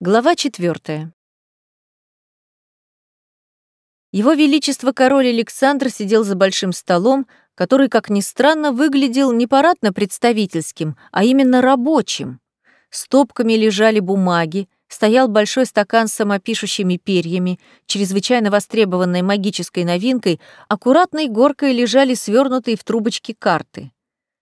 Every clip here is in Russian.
Глава четвертая. Его Величество король Александр сидел за большим столом, который, как ни странно, выглядел не парадно-представительским, а именно рабочим. Стопками лежали бумаги, стоял большой стакан с самопишущими перьями, чрезвычайно востребованной магической новинкой, аккуратной горкой лежали свернутые в трубочки карты.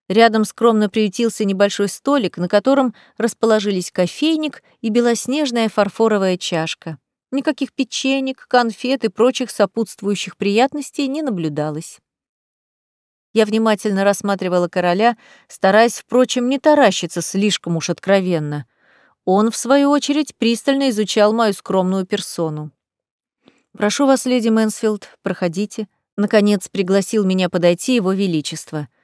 Рядом скромно приютился небольшой столик, на котором расположились кофейник и белоснежная фарфоровая чашка. Никаких печенек, конфет и прочих сопутствующих приятностей не наблюдалось. Я внимательно рассматривала короля, стараясь, впрочем, не таращиться слишком уж откровенно. Он, в свою очередь, пристально изучал мою скромную персону. «Прошу вас, леди Мэнсфилд, проходите». Наконец пригласил меня подойти его величество —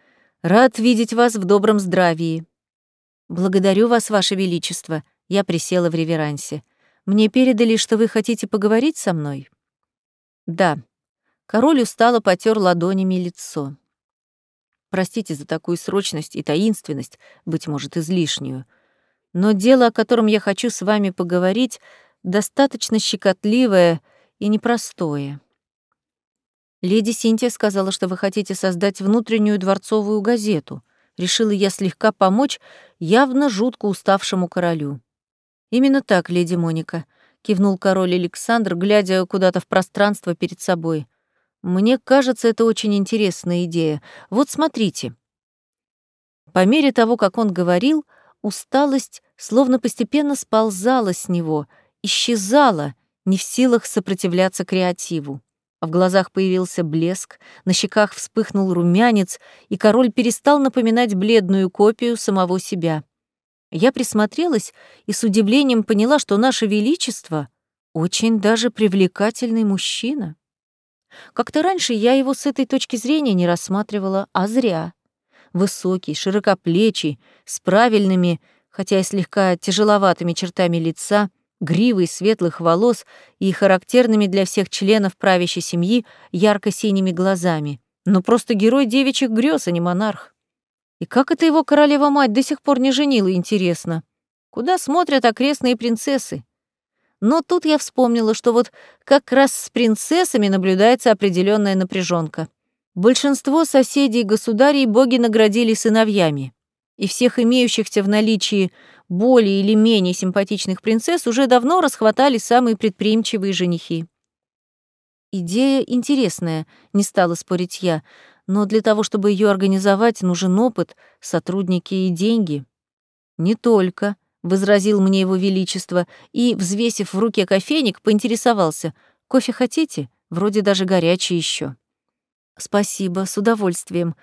Рад видеть вас в добром здравии. Благодарю вас, ваше величество. Я присела в реверансе. Мне передали, что вы хотите поговорить со мной? Да. Король устало потер ладонями лицо. Простите за такую срочность и таинственность, быть может, излишнюю. Но дело, о котором я хочу с вами поговорить, достаточно щекотливое и непростое. Леди Синтия сказала, что вы хотите создать внутреннюю дворцовую газету. Решила я слегка помочь явно жутко уставшему королю. Именно так, леди Моника, кивнул король Александр, глядя куда-то в пространство перед собой. Мне кажется, это очень интересная идея. Вот смотрите. По мере того, как он говорил, усталость словно постепенно сползала с него, исчезала, не в силах сопротивляться креативу. В глазах появился блеск, на щеках вспыхнул румянец, и король перестал напоминать бледную копию самого себя. Я присмотрелась и с удивлением поняла, что наше величество очень даже привлекательный мужчина. Как-то раньше я его с этой точки зрения не рассматривала, а зря. Высокий, широкоплечий, с правильными, хотя и слегка тяжеловатыми чертами лица — гривой светлых волос и характерными для всех членов правящей семьи ярко-синими глазами. Но просто герой девичьих грез, а не монарх. И как это его королева-мать до сих пор не женила, интересно? Куда смотрят окрестные принцессы? Но тут я вспомнила, что вот как раз с принцессами наблюдается определенная напряженка. Большинство соседей государей боги наградили сыновьями, и всех имеющихся в наличии более или менее симпатичных принцесс уже давно расхватали самые предприимчивые женихи. Идея интересная, не стала спорить я, но для того, чтобы ее организовать, нужен опыт, сотрудники и деньги. Не только, возразил мне его величество и, взвесив в руке кофейник, поинтересовался: "Кофе хотите? Вроде даже горячий еще. Спасибо, с удовольствием,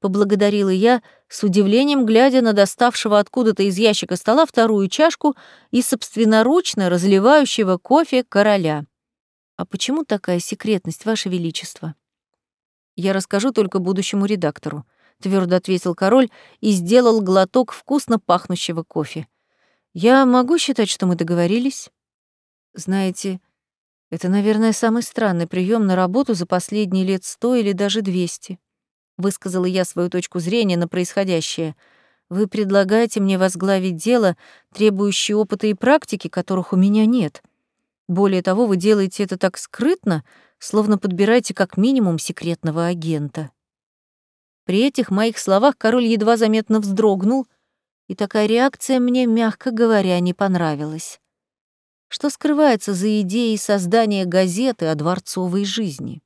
поблагодарила я, с удивлением глядя на доставшего откуда-то из ящика стола вторую чашку и собственноручно разливающего кофе короля. «А почему такая секретность, Ваше Величество?» «Я расскажу только будущему редактору», — твердо ответил король и сделал глоток вкусно пахнущего кофе. «Я могу считать, что мы договорились?» «Знаете, это, наверное, самый странный прием на работу за последние лет сто или даже двести высказала я свою точку зрения на происходящее. Вы предлагаете мне возглавить дело, требующее опыта и практики, которых у меня нет. Более того, вы делаете это так скрытно, словно подбираете как минимум секретного агента. При этих моих словах король едва заметно вздрогнул, и такая реакция мне, мягко говоря, не понравилась. Что скрывается за идеей создания газеты о дворцовой жизни?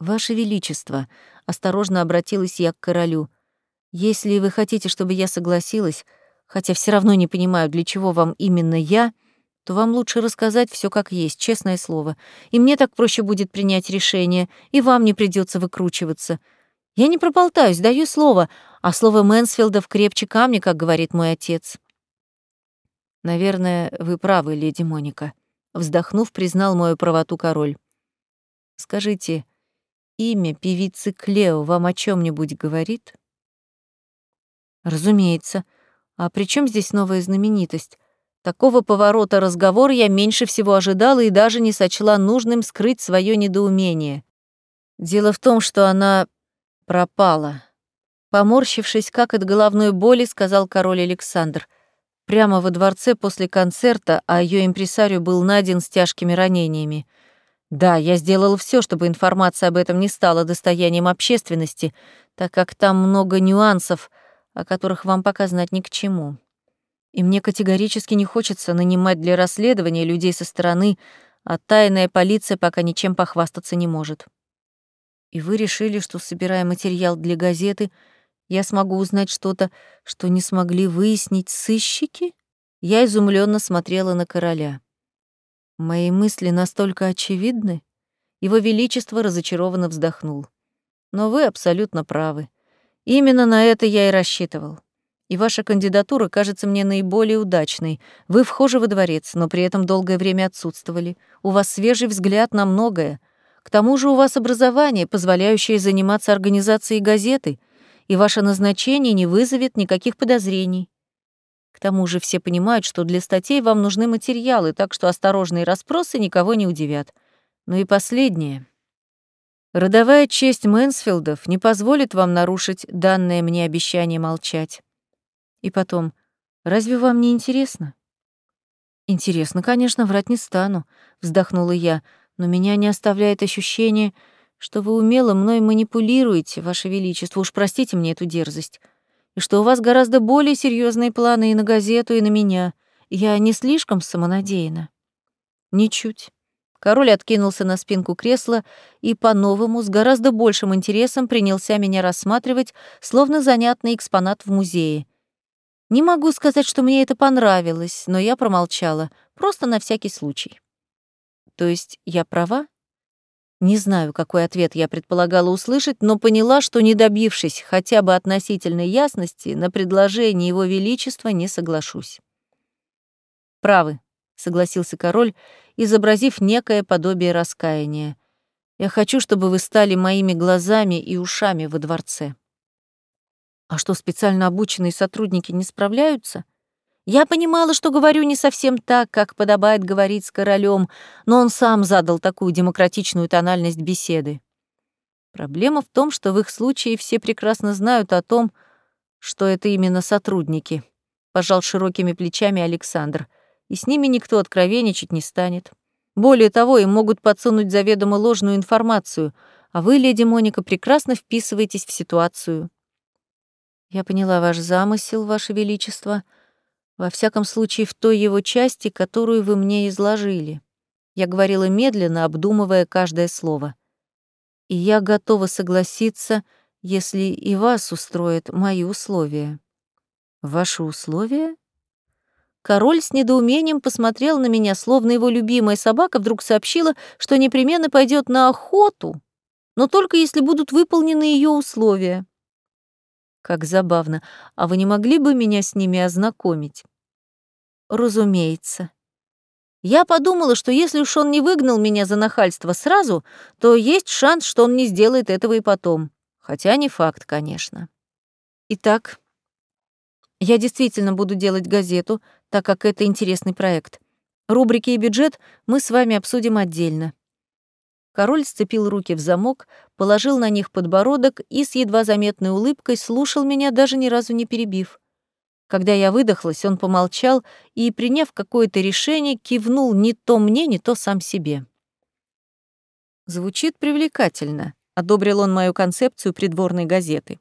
«Ваше Величество», — осторожно обратилась я к королю, «если вы хотите, чтобы я согласилась, хотя все равно не понимаю, для чего вам именно я, то вам лучше рассказать все как есть, честное слово. И мне так проще будет принять решение, и вам не придется выкручиваться. Я не проболтаюсь, даю слово, а слово Мэнсфилдов крепче камня, как говорит мой отец». «Наверное, вы правы, леди Моника», — вздохнув, признал мою правоту король. «Скажите, имя певицы Клео вам о чем нибудь говорит? Разумеется. А при чем здесь новая знаменитость? Такого поворота разговора я меньше всего ожидала и даже не сочла нужным скрыть свое недоумение. Дело в том, что она пропала. Поморщившись, как от головной боли, сказал король Александр. прямо во дворце после концерта, а ее импресарио был найден с тяжкими ранениями. Да, я сделала все, чтобы информация об этом не стала достоянием общественности, так как там много нюансов, о которых вам пока знать ни к чему. И мне категорически не хочется нанимать для расследования людей со стороны, а тайная полиция пока ничем похвастаться не может. И вы решили, что, собирая материал для газеты, я смогу узнать что-то, что не смогли выяснить сыщики? Я изумленно смотрела на короля. Мои мысли настолько очевидны. Его Величество разочарованно вздохнул. Но вы абсолютно правы. Именно на это я и рассчитывал. И ваша кандидатура кажется мне наиболее удачной. Вы вхожи во дворец, но при этом долгое время отсутствовали. У вас свежий взгляд на многое. К тому же у вас образование, позволяющее заниматься организацией газеты — и ваше назначение не вызовет никаких подозрений. К тому же все понимают, что для статей вам нужны материалы, так что осторожные расспросы никого не удивят. Ну и последнее. Родовая честь Мэнсфилдов не позволит вам нарушить данное мне обещание молчать. И потом, разве вам не интересно? Интересно, конечно, врать не стану, вздохнула я, но меня не оставляет ощущение, что вы умело мной манипулируете, Ваше Величество, уж простите мне эту дерзость, и что у вас гораздо более серьезные планы и на газету, и на меня. Я не слишком самонадеяна. Ничуть. Король откинулся на спинку кресла и по-новому, с гораздо большим интересом принялся меня рассматривать, словно занятный экспонат в музее. Не могу сказать, что мне это понравилось, но я промолчала, просто на всякий случай. То есть я права? Не знаю, какой ответ я предполагала услышать, но поняла, что, не добившись хотя бы относительной ясности, на предложение Его Величества не соглашусь. «Правы», — согласился король, изобразив некое подобие раскаяния. «Я хочу, чтобы вы стали моими глазами и ушами во дворце». «А что, специально обученные сотрудники не справляются?» Я понимала, что говорю не совсем так, как подобает говорить с королем, но он сам задал такую демократичную тональность беседы. Проблема в том, что в их случае все прекрасно знают о том, что это именно сотрудники, пожал широкими плечами Александр, и с ними никто откровенничать не станет. Более того, им могут подсунуть заведомо ложную информацию, а вы, леди Моника, прекрасно вписываетесь в ситуацию. Я поняла ваш замысел, ваше величество, — во всяком случае, в той его части, которую вы мне изложили. Я говорила медленно, обдумывая каждое слово. И я готова согласиться, если и вас устроят мои условия. Ваши условия? Король с недоумением посмотрел на меня, словно его любимая собака вдруг сообщила, что непременно пойдет на охоту, но только если будут выполнены ее условия. Как забавно. А вы не могли бы меня с ними ознакомить? Разумеется. Я подумала, что если уж он не выгнал меня за нахальство сразу, то есть шанс, что он не сделает этого и потом. Хотя не факт, конечно. Итак, я действительно буду делать газету, так как это интересный проект. Рубрики и бюджет мы с вами обсудим отдельно. Король сцепил руки в замок, положил на них подбородок и с едва заметной улыбкой слушал меня, даже ни разу не перебив. Когда я выдохлась, он помолчал и, приняв какое-то решение, кивнул не то мне, не то сам себе. «Звучит привлекательно», — одобрил он мою концепцию придворной газеты.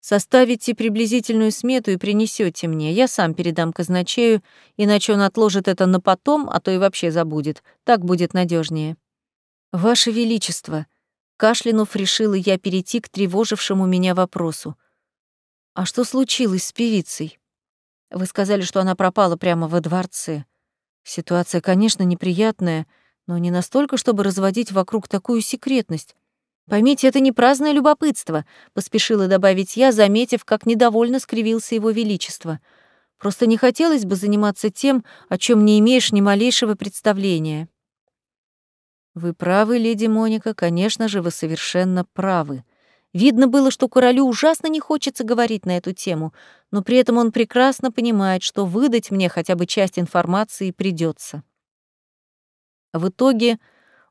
«Составите приблизительную смету и принесете мне. Я сам передам казначею, иначе он отложит это на потом, а то и вообще забудет. Так будет надежнее. «Ваше Величество», — кашлянув, решила я перейти к тревожившему меня вопросу. «А что случилось с певицей?» Вы сказали, что она пропала прямо во дворце. Ситуация, конечно, неприятная, но не настолько, чтобы разводить вокруг такую секретность. Поймите, это не праздное любопытство, поспешила добавить я, заметив, как недовольно скривился его величество. Просто не хотелось бы заниматься тем, о чем не имеешь ни малейшего представления. Вы правы, леди Моника, конечно же, вы совершенно правы, Видно было, что королю ужасно не хочется говорить на эту тему, но при этом он прекрасно понимает, что выдать мне хотя бы часть информации придется. В итоге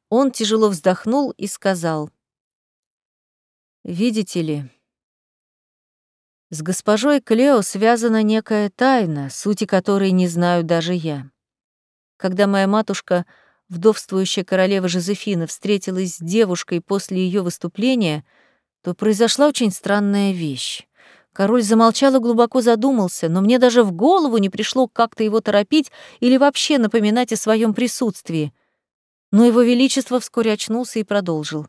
он тяжело вздохнул и сказал, «Видите ли, С госпожой Клео связана некая тайна, сути которой не знаю даже я. Когда моя матушка, вдовствующая королева Жозефина, встретилась с девушкой после ее выступления, то произошла очень странная вещь. Король замолчал и глубоко задумался, но мне даже в голову не пришло как-то его торопить или вообще напоминать о своем присутствии. Но его величество вскоре очнулся и продолжил.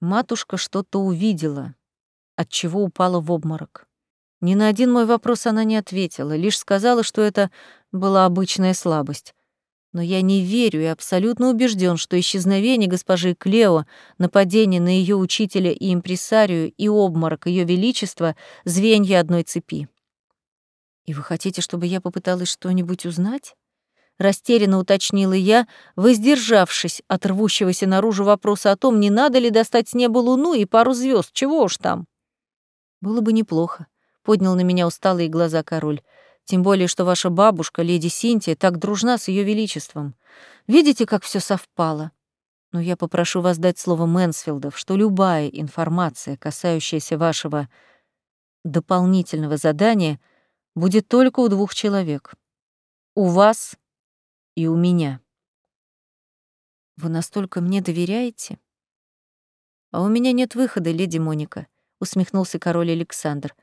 Матушка что-то увидела, от чего упала в обморок. Ни на один мой вопрос она не ответила, лишь сказала, что это была обычная слабость. Но я не верю и абсолютно убежден, что исчезновение госпожи Клео, нападение на ее учителя и импресарию и обморок ее величества — звенья одной цепи. «И вы хотите, чтобы я попыталась что-нибудь узнать?» Растерянно уточнила я, воздержавшись от рвущегося наружу вопроса о том, не надо ли достать с неба луну и пару звезд, чего уж там. «Было бы неплохо», — поднял на меня усталые глаза король. Тем более, что ваша бабушка, леди Синтия, так дружна с ее величеством. Видите, как все совпало? Но я попрошу вас дать слово Мэнсфилдов, что любая информация, касающаяся вашего дополнительного задания, будет только у двух человек. У вас и у меня. Вы настолько мне доверяете? А у меня нет выхода, леди Моника, усмехнулся король Александр.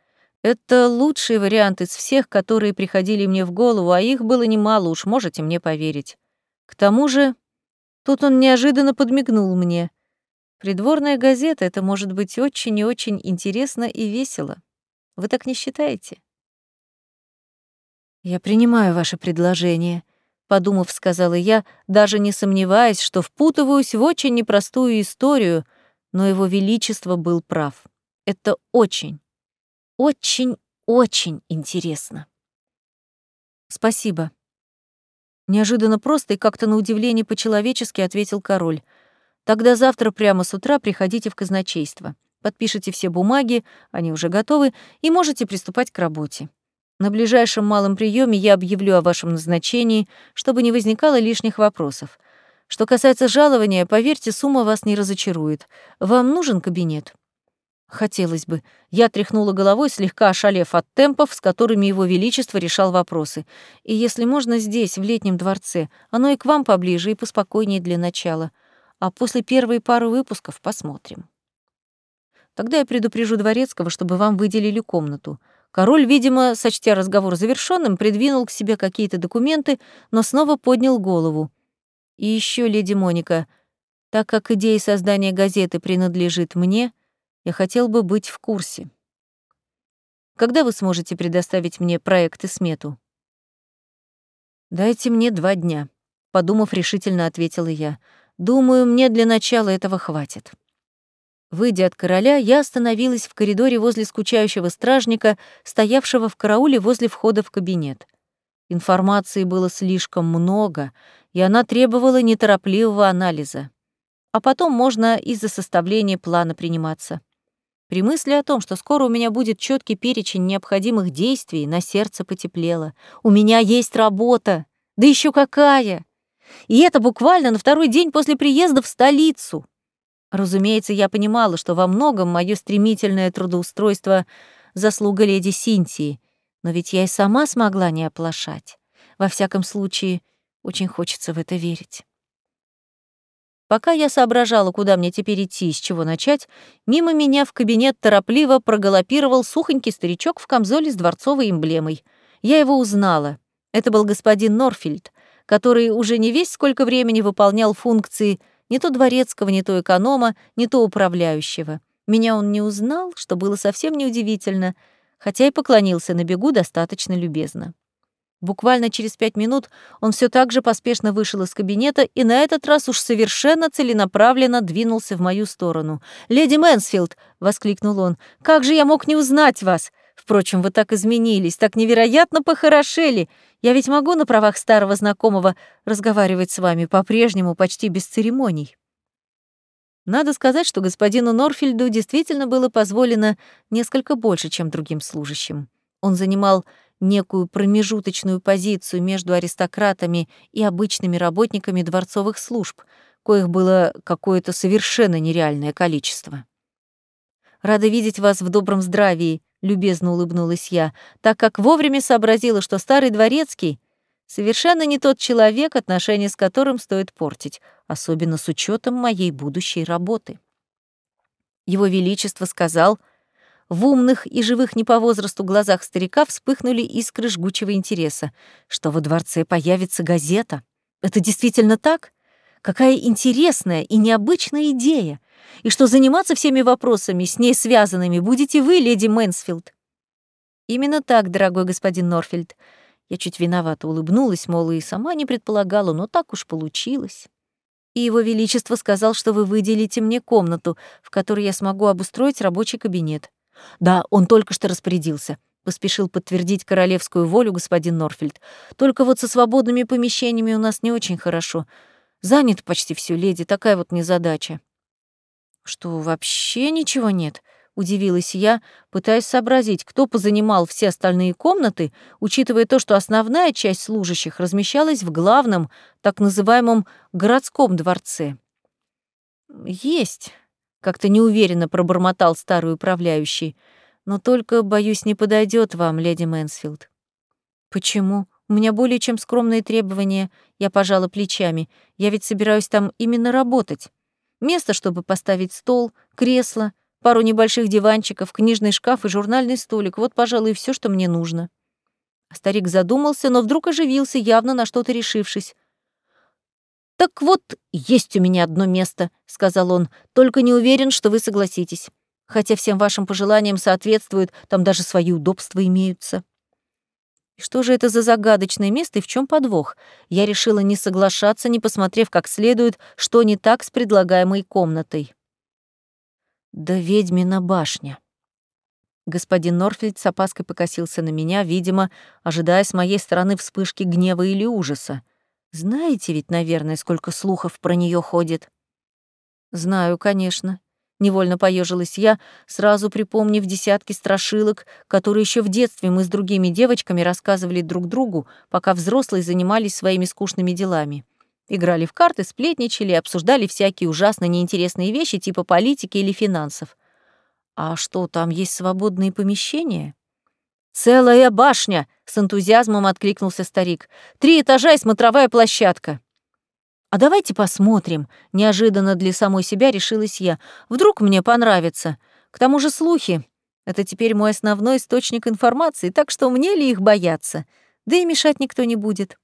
Это лучший вариант из всех, которые приходили мне в голову, а их было немало, уж можете мне поверить. К тому же, тут он неожиданно подмигнул мне. Придворная газета — это может быть очень и очень интересно и весело. Вы так не считаете? «Я принимаю ваше предложение», — подумав, сказала я, даже не сомневаясь, что впутываюсь в очень непростую историю, но его величество был прав. Это очень, очень-очень интересно. Спасибо. Неожиданно просто и как-то на удивление по-человечески ответил король. Тогда завтра прямо с утра приходите в казначейство. Подпишите все бумаги, они уже готовы, и можете приступать к работе. На ближайшем малом приеме я объявлю о вашем назначении, чтобы не возникало лишних вопросов. Что касается жалования, поверьте, сумма вас не разочарует. Вам нужен кабинет? Хотелось бы. Я тряхнула головой, слегка ошалев от темпов, с которыми его величество решал вопросы. И если можно здесь, в летнем дворце, оно и к вам поближе и поспокойнее для начала. А после первой пары выпусков посмотрим. Тогда я предупрежу дворецкого, чтобы вам выделили комнату. Король, видимо, сочтя разговор завершенным, придвинул к себе какие-то документы, но снова поднял голову. И еще, леди Моника, так как идея создания газеты принадлежит мне, я хотел бы быть в курсе. Когда вы сможете предоставить мне проект и смету? Дайте мне два дня, подумав, решительно ответила я. Думаю, мне для начала этого хватит. Выйдя от короля, я остановилась в коридоре возле скучающего стражника, стоявшего в карауле возле входа в кабинет. Информации было слишком много, и она требовала неторопливого анализа. А потом можно и за составление плана приниматься. При мысли о том, что скоро у меня будет четкий перечень необходимых действий, на сердце потеплело. У меня есть работа, да еще какая! И это буквально на второй день после приезда в столицу. Разумеется, я понимала, что во многом мое стремительное трудоустройство — заслуга леди Синтии, но ведь я и сама смогла не оплошать. Во всяком случае, очень хочется в это верить. Пока я соображала, куда мне теперь идти и с чего начать, мимо меня в кабинет торопливо проголопировал сухонький старичок в камзоле с дворцовой эмблемой. Я его узнала. Это был господин Норфильд, который уже не весь сколько времени выполнял функции не то дворецкого, не то эконома, не то управляющего. Меня он не узнал, что было совсем неудивительно, хотя и поклонился на бегу достаточно любезно. Буквально через пять минут он все так же поспешно вышел из кабинета и на этот раз уж совершенно целенаправленно двинулся в мою сторону. «Леди Мэнсфилд!» — воскликнул он. «Как же я мог не узнать вас? Впрочем, вы так изменились, так невероятно похорошели. Я ведь могу на правах старого знакомого разговаривать с вами по-прежнему почти без церемоний». Надо сказать, что господину Норфильду действительно было позволено несколько больше, чем другим служащим. Он занимал некую промежуточную позицию между аристократами и обычными работниками дворцовых служб, коих было какое-то совершенно нереальное количество. «Рада видеть вас в добром здравии», — любезно улыбнулась я, так как вовремя сообразила, что старый дворецкий — совершенно не тот человек, отношения с которым стоит портить, особенно с учетом моей будущей работы. Его Величество сказал, в умных и живых не по возрасту глазах старика вспыхнули искры жгучего интереса, что во дворце появится газета. Это действительно так? Какая интересная и необычная идея! И что заниматься всеми вопросами, с ней связанными, будете вы, леди Мэнсфилд. Именно так, дорогой господин Норфильд. Я чуть виновато улыбнулась, мол, и сама не предполагала, но так уж получилось. И его величество сказал, что вы выделите мне комнату, в которой я смогу обустроить рабочий кабинет. Да, он только что распорядился. Поспешил подтвердить королевскую волю господин Норфильд. Только вот со свободными помещениями у нас не очень хорошо. Занято почти все, леди, такая вот незадача. Что, вообще ничего нет? Удивилась я, пытаясь сообразить, кто позанимал все остальные комнаты, учитывая то, что основная часть служащих размещалась в главном, так называемом городском дворце. «Есть», — как-то неуверенно пробормотал старый управляющий, «но только, боюсь, не подойдет вам, леди Мэнсфилд». «Почему? У меня более чем скромные требования», — я пожала плечами. «Я ведь собираюсь там именно работать». Место, чтобы поставить стол, кресло, пару небольших диванчиков, книжный шкаф и журнальный столик. Вот, пожалуй, все, что мне нужно. Старик задумался, но вдруг оживился, явно на что-то решившись. «Так вот, есть у меня одно место», — сказал он, «только не уверен, что вы согласитесь. Хотя всем вашим пожеланиям соответствует, там даже свои удобства имеются». И что же это за загадочное место и в чем подвох? Я решила не соглашаться, не посмотрев как следует, что не так с предлагаемой комнатой. Да ведьмина башня. Господин Норфельд с опаской покосился на меня, видимо, ожидая с моей стороны вспышки гнева или ужаса. Знаете ведь, наверное, сколько слухов про нее ходит? Знаю, конечно. Невольно поежилась я, сразу припомнив десятки страшилок, которые еще в детстве мы с другими девочками рассказывали друг другу, пока взрослые занимались своими скучными делами. Играли в карты, сплетничали, обсуждали всякие ужасно неинтересные вещи типа политики или финансов. А что, там есть свободные помещения? «Целая башня!» — с энтузиазмом откликнулся старик. «Три этажа и смотровая площадка». «А давайте посмотрим», — неожиданно для самой себя решилась я. «Вдруг мне понравится. К тому же слухи. Это теперь мой основной источник информации, так что мне ли их бояться? Да и мешать никто не будет».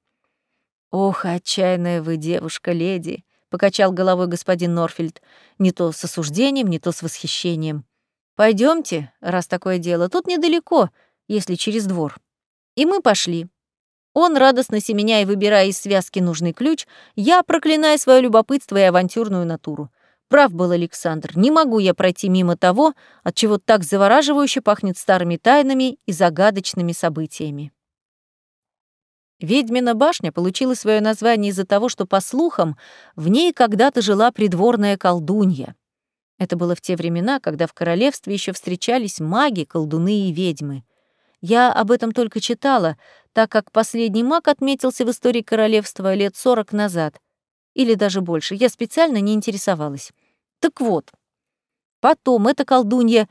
«Ох, отчаянная вы девушка, леди», — покачал головой господин Норфильд, не то с осуждением, не то с восхищением. Пойдемте, раз такое дело, тут недалеко, если через двор». И мы пошли. Он, радостно семеня и выбирая из связки нужный ключ, я, проклиная свое любопытство и авантюрную натуру. Прав был Александр, не могу я пройти мимо того, от чего так завораживающе пахнет старыми тайнами и загадочными событиями. Ведьмина башня получила свое название из-за того, что, по слухам, в ней когда-то жила придворная колдунья. Это было в те времена, когда в королевстве еще встречались маги, колдуны и ведьмы. Я об этом только читала, так как последний маг отметился в истории королевства лет сорок назад. Или даже больше. Я специально не интересовалась. Так вот, потом эта колдунья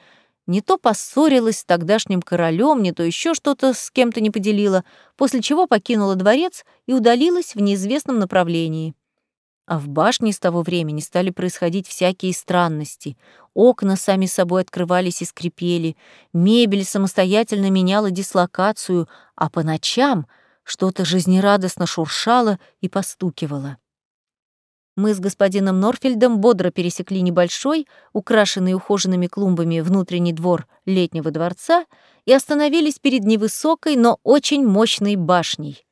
не то поссорилась с тогдашним королем, не то еще что-то с кем-то не поделила, после чего покинула дворец и удалилась в неизвестном направлении. А в башне с того времени стали происходить всякие странности. Окна сами собой открывались и скрипели, мебель самостоятельно меняла дислокацию, а по ночам что-то жизнерадостно шуршало и постукивало. Мы с господином Норфельдом бодро пересекли небольшой, украшенный ухоженными клумбами внутренний двор летнего дворца и остановились перед невысокой, но очень мощной башней.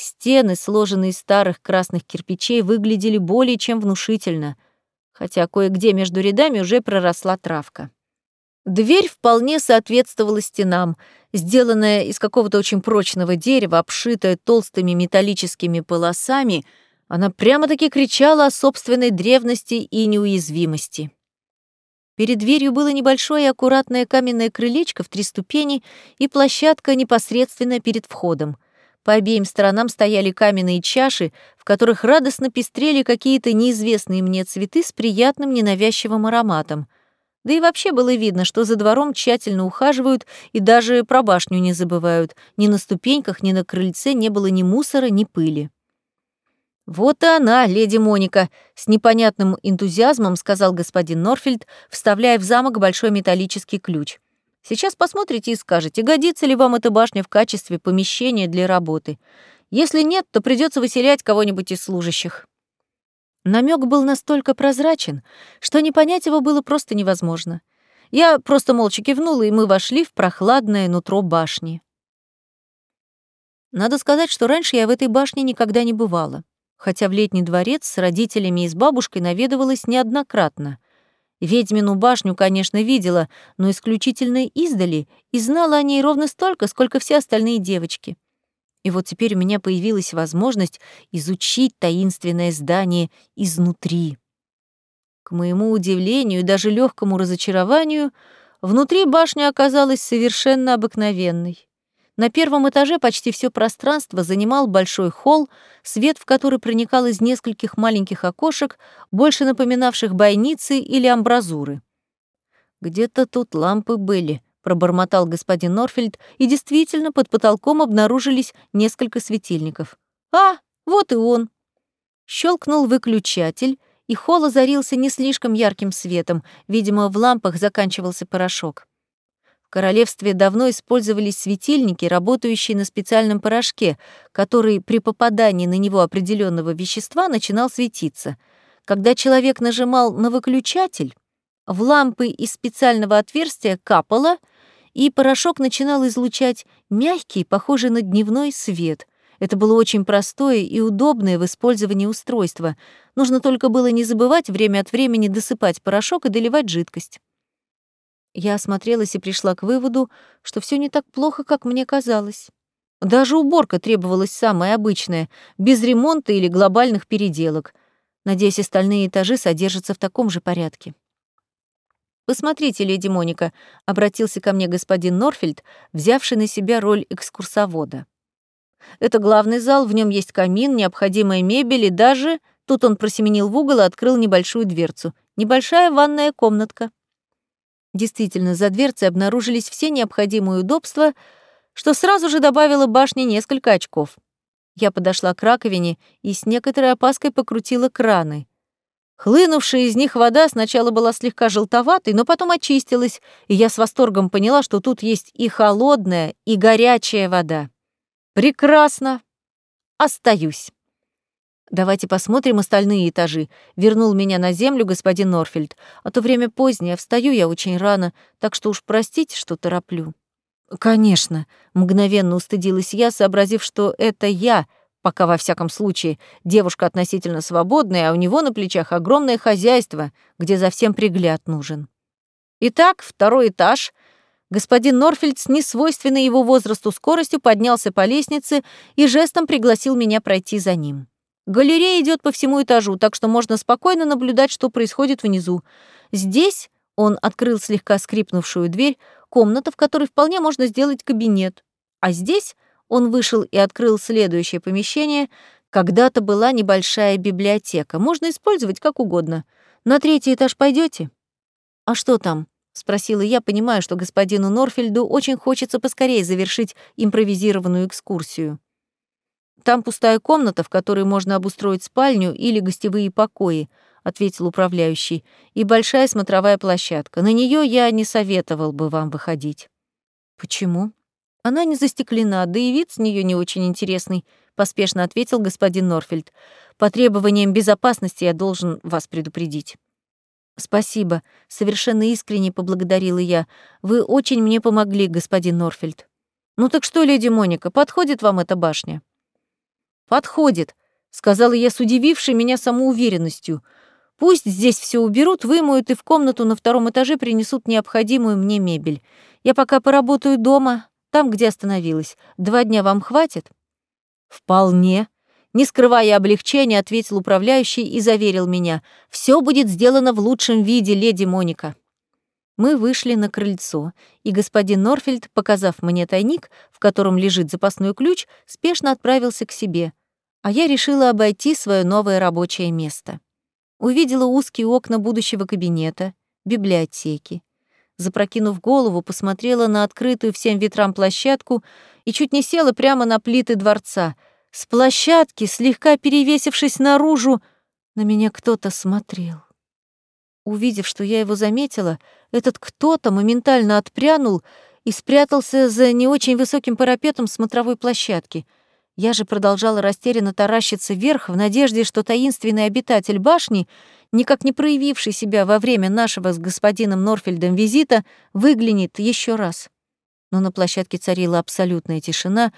Стены, сложенные из старых красных кирпичей, выглядели более чем внушительно, хотя кое-где между рядами уже проросла травка. Дверь вполне соответствовала стенам, сделанная из какого-то очень прочного дерева, обшитая толстыми металлическими полосами, она прямо-таки кричала о собственной древности и неуязвимости. Перед дверью было небольшое аккуратное каменное крылечко в три ступени и площадка непосредственно перед входом — по обеим сторонам стояли каменные чаши, в которых радостно пестрели какие-то неизвестные мне цветы с приятным ненавязчивым ароматом. Да и вообще было видно, что за двором тщательно ухаживают и даже про башню не забывают. Ни на ступеньках, ни на крыльце не было ни мусора, ни пыли. «Вот и она, леди Моника», — с непонятным энтузиазмом сказал господин Норфильд, вставляя в замок большой металлический ключ. «Сейчас посмотрите и скажете, годится ли вам эта башня в качестве помещения для работы. Если нет, то придется выселять кого-нибудь из служащих». Намек был настолько прозрачен, что не понять его было просто невозможно. Я просто молча кивнула, и мы вошли в прохладное нутро башни. Надо сказать, что раньше я в этой башне никогда не бывала, хотя в летний дворец с родителями и с бабушкой наведывалась неоднократно. Ведьмину башню, конечно, видела, но исключительно издали, и знала о ней ровно столько, сколько все остальные девочки — и вот теперь у меня появилась возможность изучить таинственное здание изнутри. К моему удивлению и даже легкому разочарованию, внутри башня оказалась совершенно обыкновенной. На первом этаже почти все пространство занимал большой холл, свет в который проникал из нескольких маленьких окошек, больше напоминавших бойницы или амбразуры. Где-то тут лампы были, пробормотал господин Норфельд, и действительно под потолком обнаружились несколько светильников. А, вот и он. Щелкнул выключатель, и холл озарился не слишком ярким светом, видимо, в лампах заканчивался порошок. В королевстве давно использовались светильники, работающие на специальном порошке, который при попадании на него определенного вещества начинал светиться. Когда человек нажимал на выключатель, в лампы из специального отверстия капало — и порошок начинал излучать мягкий, похожий на дневной свет. Это было очень простое и удобное в использовании устройство. Нужно только было не забывать время от времени досыпать порошок и доливать жидкость. Я осмотрелась и пришла к выводу, что все не так плохо, как мне казалось. Даже уборка требовалась самая обычная, без ремонта или глобальных переделок. Надеюсь, остальные этажи содержатся в таком же порядке. «Посмотрите, леди Моника», — обратился ко мне господин Норфельд, взявший на себя роль экскурсовода. «Это главный зал, в нем есть камин, необходимая мебель и даже...» Тут он просеменил в угол и открыл небольшую дверцу. Небольшая ванная комнатка. Действительно, за дверцей обнаружились все необходимые удобства, что сразу же добавило башне несколько очков. Я подошла к раковине и с некоторой опаской покрутила краны. Хлынувшая из них вода сначала была слегка желтоватой, но потом очистилась, и я с восторгом поняла, что тут есть и холодная, и горячая вода. Прекрасно. Остаюсь. Давайте посмотрим остальные этажи. Вернул меня на землю господин Норфельд. А то время позднее, встаю я очень рано, так что уж простите, что тороплю. Конечно, мгновенно устыдилась я, сообразив, что это я Пока, во всяком случае, девушка относительно свободная, а у него на плечах огромное хозяйство, где за всем пригляд нужен. Итак, второй этаж. Господин Норфельд с несвойственной его возрасту скоростью поднялся по лестнице и жестом пригласил меня пройти за ним. Галерея идет по всему этажу, так что можно спокойно наблюдать, что происходит внизу. Здесь он открыл слегка скрипнувшую дверь, комната, в которой вполне можно сделать кабинет. А здесь он вышел и открыл следующее помещение. Когда-то была небольшая библиотека. Можно использовать как угодно. На третий этаж пойдете? А что там? спросила я, понимая, что господину Норфельду очень хочется поскорее завершить импровизированную экскурсию. Там пустая комната, в которой можно обустроить спальню или гостевые покои, ответил управляющий, и большая смотровая площадка. На нее я не советовал бы вам выходить. Почему? Она не застеклена, да и вид с нее не очень интересный, поспешно ответил господин Норфельд. По требованиям безопасности я должен вас предупредить. Спасибо, совершенно искренне поблагодарила я. Вы очень мне помогли, господин Норфельд. Ну так что, леди Моника, подходит вам эта башня? Подходит, сказала я с удивившей меня самоуверенностью. Пусть здесь все уберут, вымоют и в комнату на втором этаже принесут необходимую мне мебель. Я пока поработаю дома, там, где остановилась. Два дня вам хватит?» «Вполне», не скрывая облегчения, ответил управляющий и заверил меня. «Все будет сделано в лучшем виде, леди Моника». Мы вышли на крыльцо, и господин Норфельд, показав мне тайник, в котором лежит запасной ключ, спешно отправился к себе, а я решила обойти свое новое рабочее место. Увидела узкие окна будущего кабинета, библиотеки. Запрокинув голову, посмотрела на открытую всем ветрам площадку и чуть не села прямо на плиты дворца. С площадки, слегка перевесившись наружу, на меня кто-то смотрел. Увидев, что я его заметила, этот кто-то моментально отпрянул и спрятался за не очень высоким парапетом смотровой площадки. Я же продолжала растерянно таращиться вверх в надежде, что таинственный обитатель башни, никак не проявивший себя во время нашего с господином Норфельдом визита, выглянет еще раз. Но на площадке царила абсолютная тишина,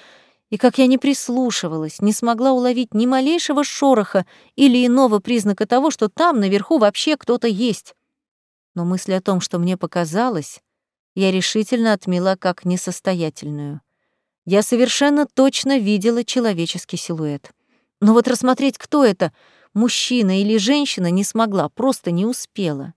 и как я не прислушивалась, не смогла уловить ни малейшего шороха или иного признака того, что там наверху вообще кто-то есть. Но мысль о том, что мне показалось, я решительно отмела как несостоятельную. Я совершенно точно видела человеческий силуэт. Но вот рассмотреть, кто это, мужчина или женщина, не смогла, просто не успела.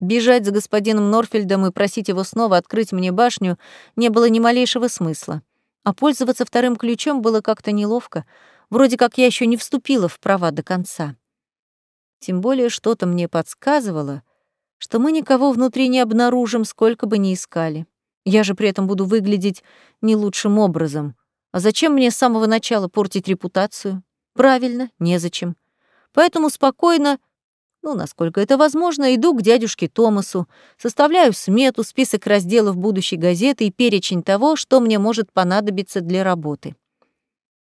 Бежать за господином Норфельдом и просить его снова открыть мне башню не было ни малейшего смысла. А пользоваться вторым ключом было как-то неловко, вроде как я еще не вступила в права до конца. Тем более что-то мне подсказывало, что мы никого внутри не обнаружим, сколько бы ни искали. Я же при этом буду выглядеть не лучшим образом. А зачем мне с самого начала портить репутацию? Правильно, незачем. Поэтому спокойно, ну, насколько это возможно, иду к дядюшке Томасу, составляю смету, список разделов будущей газеты и перечень того, что мне может понадобиться для работы.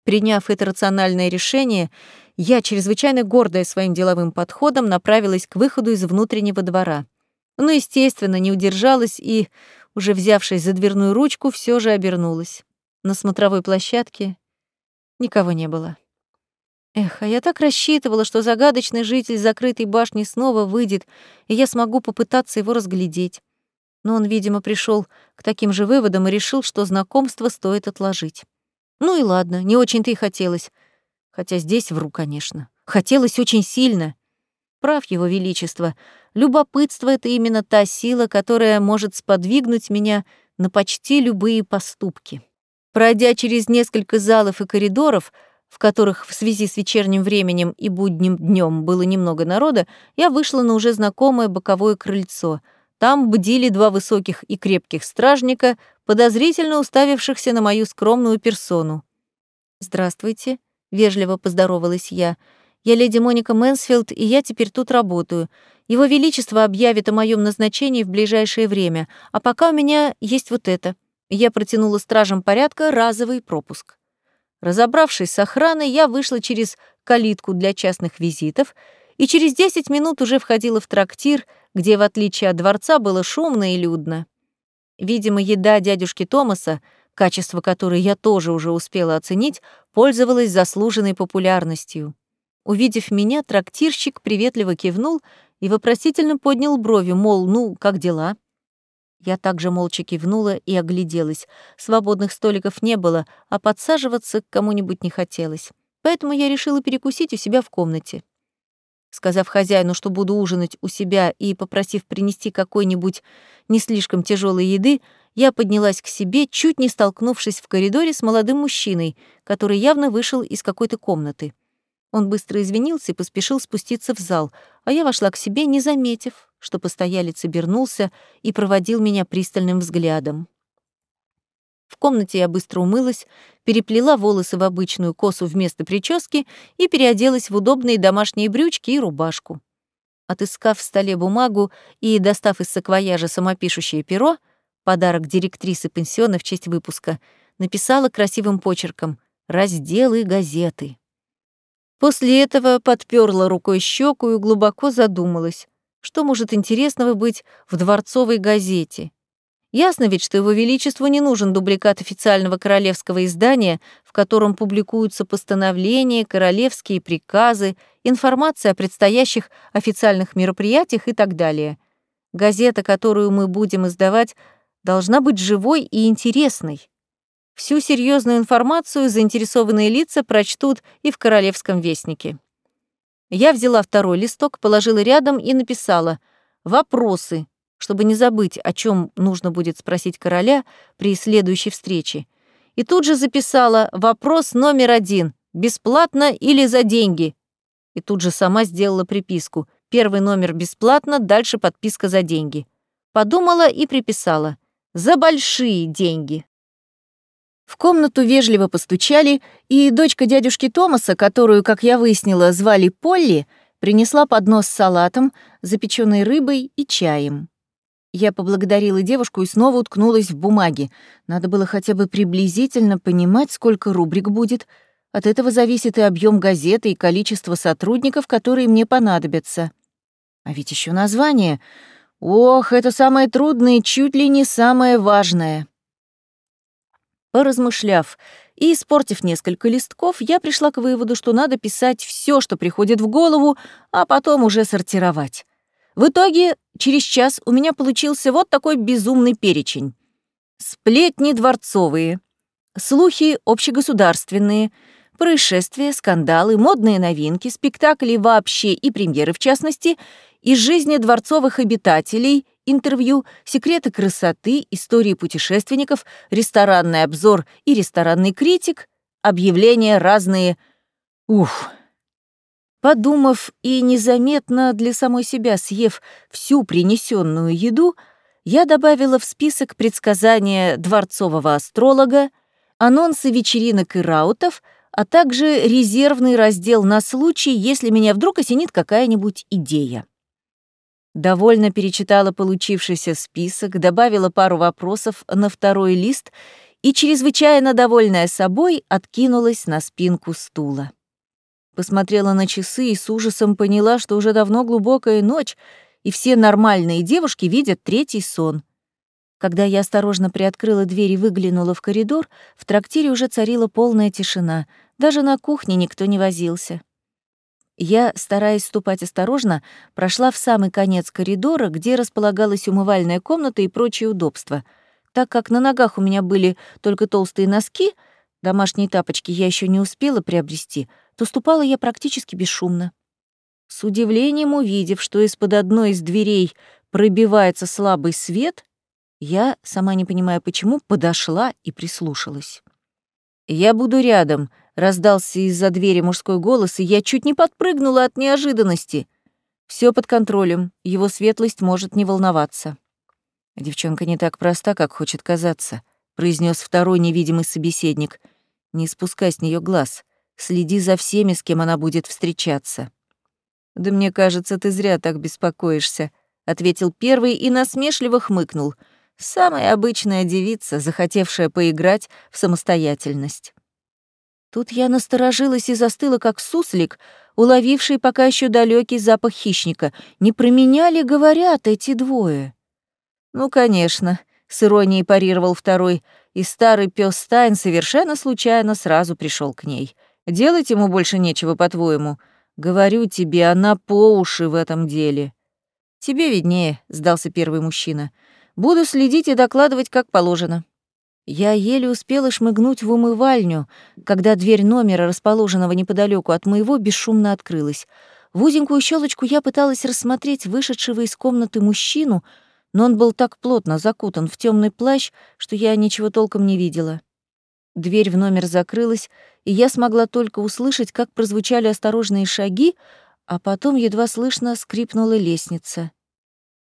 Приняв это рациональное решение, я, чрезвычайно гордая своим деловым подходом, направилась к выходу из внутреннего двора. Но, естественно, не удержалась и, уже взявшись за дверную ручку, все же обернулась. На смотровой площадке никого не было. Эх, а я так рассчитывала, что загадочный житель закрытой башни снова выйдет, и я смогу попытаться его разглядеть. Но он, видимо, пришел к таким же выводам и решил, что знакомство стоит отложить. Ну и ладно, не очень-то и хотелось. Хотя здесь вру, конечно. Хотелось очень сильно. Прав его величество. Любопытство — это именно та сила, которая может сподвигнуть меня на почти любые поступки. Пройдя через несколько залов и коридоров, в которых в связи с вечерним временем и будним днем было немного народа, я вышла на уже знакомое боковое крыльцо. Там бдили два высоких и крепких стражника, подозрительно уставившихся на мою скромную персону. «Здравствуйте», — вежливо поздоровалась я. «Я леди Моника Мэнсфилд, и я теперь тут работаю. Его Величество объявит о моем назначении в ближайшее время, а пока у меня есть вот это». Я протянула стражам порядка разовый пропуск. Разобравшись с охраной, я вышла через калитку для частных визитов и через 10 минут уже входила в трактир, где, в отличие от дворца, было шумно и людно. Видимо, еда дядюшки Томаса, качество которой я тоже уже успела оценить, пользовалась заслуженной популярностью. Увидев меня, трактирщик приветливо кивнул и вопросительно поднял брови, мол, ну, как дела? Я также молча кивнула и огляделась. Свободных столиков не было, а подсаживаться к кому-нибудь не хотелось. Поэтому я решила перекусить у себя в комнате. Сказав хозяину, что буду ужинать у себя и попросив принести какой-нибудь не слишком тяжелой еды, я поднялась к себе, чуть не столкнувшись в коридоре с молодым мужчиной, который явно вышел из какой-то комнаты. Он быстро извинился и поспешил спуститься в зал, а я вошла к себе, не заметив, что постоялец обернулся и проводил меня пристальным взглядом. В комнате я быстро умылась, переплела волосы в обычную косу вместо прически и переоделась в удобные домашние брючки и рубашку. Отыскав в столе бумагу и достав из саквояжа самопишущее перо, подарок директрисы пенсиона в честь выпуска, написала красивым почерком «Разделы газеты». После этого подперла рукой щеку и глубоко задумалась, что может интересного быть в дворцовой газете. Ясно ведь, что его величеству не нужен дубликат официального королевского издания, в котором публикуются постановления, королевские приказы, информация о предстоящих официальных мероприятиях и так далее. Газета, которую мы будем издавать, должна быть живой и интересной. Всю серьезную информацию заинтересованные лица прочтут и в Королевском вестнике. Я взяла второй листок, положила рядом и написала «Вопросы», чтобы не забыть, о чем нужно будет спросить короля при следующей встрече. И тут же записала «Вопрос номер один. Бесплатно или за деньги?» И тут же сама сделала приписку. первый номер бесплатно, дальше подписка за деньги. Подумала и приписала. За большие деньги. В комнату вежливо постучали, и дочка дядюшки Томаса, которую, как я выяснила, звали Полли, принесла поднос с салатом, запеченной рыбой и чаем. Я поблагодарила девушку и снова уткнулась в бумаги. Надо было хотя бы приблизительно понимать, сколько рубрик будет. От этого зависит и объем газеты, и количество сотрудников, которые мне понадобятся. А ведь еще название. Ох, это самое трудное чуть ли не самое важное. Поразмышляв и испортив несколько листков, я пришла к выводу, что надо писать все, что приходит в голову, а потом уже сортировать. В итоге, через час у меня получился вот такой безумный перечень. Сплетни дворцовые, слухи общегосударственные, происшествия, скандалы, модные новинки, спектакли вообще и премьеры в частности, из жизни дворцовых обитателей, интервью, секреты красоты, истории путешественников, ресторанный обзор и ресторанный критик, объявления разные. Ух, Подумав и незаметно для самой себя съев всю принесенную еду, я добавила в список предсказания дворцового астролога, анонсы вечеринок и раутов, а также резервный раздел на случай, если меня вдруг осенит какая-нибудь идея. Довольно перечитала получившийся список, добавила пару вопросов на второй лист и, чрезвычайно довольная собой, откинулась на спинку стула. Посмотрела на часы и с ужасом поняла, что уже давно глубокая ночь, и все нормальные девушки видят третий сон. Когда я осторожно приоткрыла дверь и выглянула в коридор, в трактире уже царила полная тишина. Даже на кухне никто не возился. Я, стараясь ступать осторожно, прошла в самый конец коридора, где располагалась умывальная комната и прочие удобства. Так как на ногах у меня были только толстые носки, домашние тапочки я еще не успела приобрести — то ступала я практически бесшумно. С удивлением увидев, что из-под одной из дверей пробивается слабый свет, я, сама не понимая почему, подошла и прислушалась. «Я буду рядом», — раздался из-за двери мужской голос, и я чуть не подпрыгнула от неожиданности. Все под контролем, его светлость может не волноваться. «Девчонка не так проста, как хочет казаться», — произнес второй невидимый собеседник. «Не спускай с нее глаз. Следи за всеми, с кем она будет встречаться». «Да мне кажется, ты зря так беспокоишься», — ответил первый и насмешливо хмыкнул. «Самая обычная девица, захотевшая поиграть в самостоятельность». Тут я насторожилась и застыла, как суслик, уловивший пока еще далекий запах хищника. Не про меня ли говорят эти двое? «Ну, конечно», — с иронией парировал второй, и старый пес Стайн совершенно случайно сразу пришел к ней — Делать ему больше нечего, по-твоему. Говорю тебе, она по уши в этом деле. Тебе виднее, сдался первый мужчина. Буду следить и докладывать, как положено. Я еле успела шмыгнуть в умывальню, когда дверь номера, расположенного неподалеку от моего, бесшумно открылась. В узенькую щелочку я пыталась рассмотреть вышедшего из комнаты мужчину, но он был так плотно закутан в темный плащ, что я ничего толком не видела. Дверь в номер закрылась, и я смогла только услышать, как прозвучали осторожные шаги, а потом едва слышно скрипнула лестница.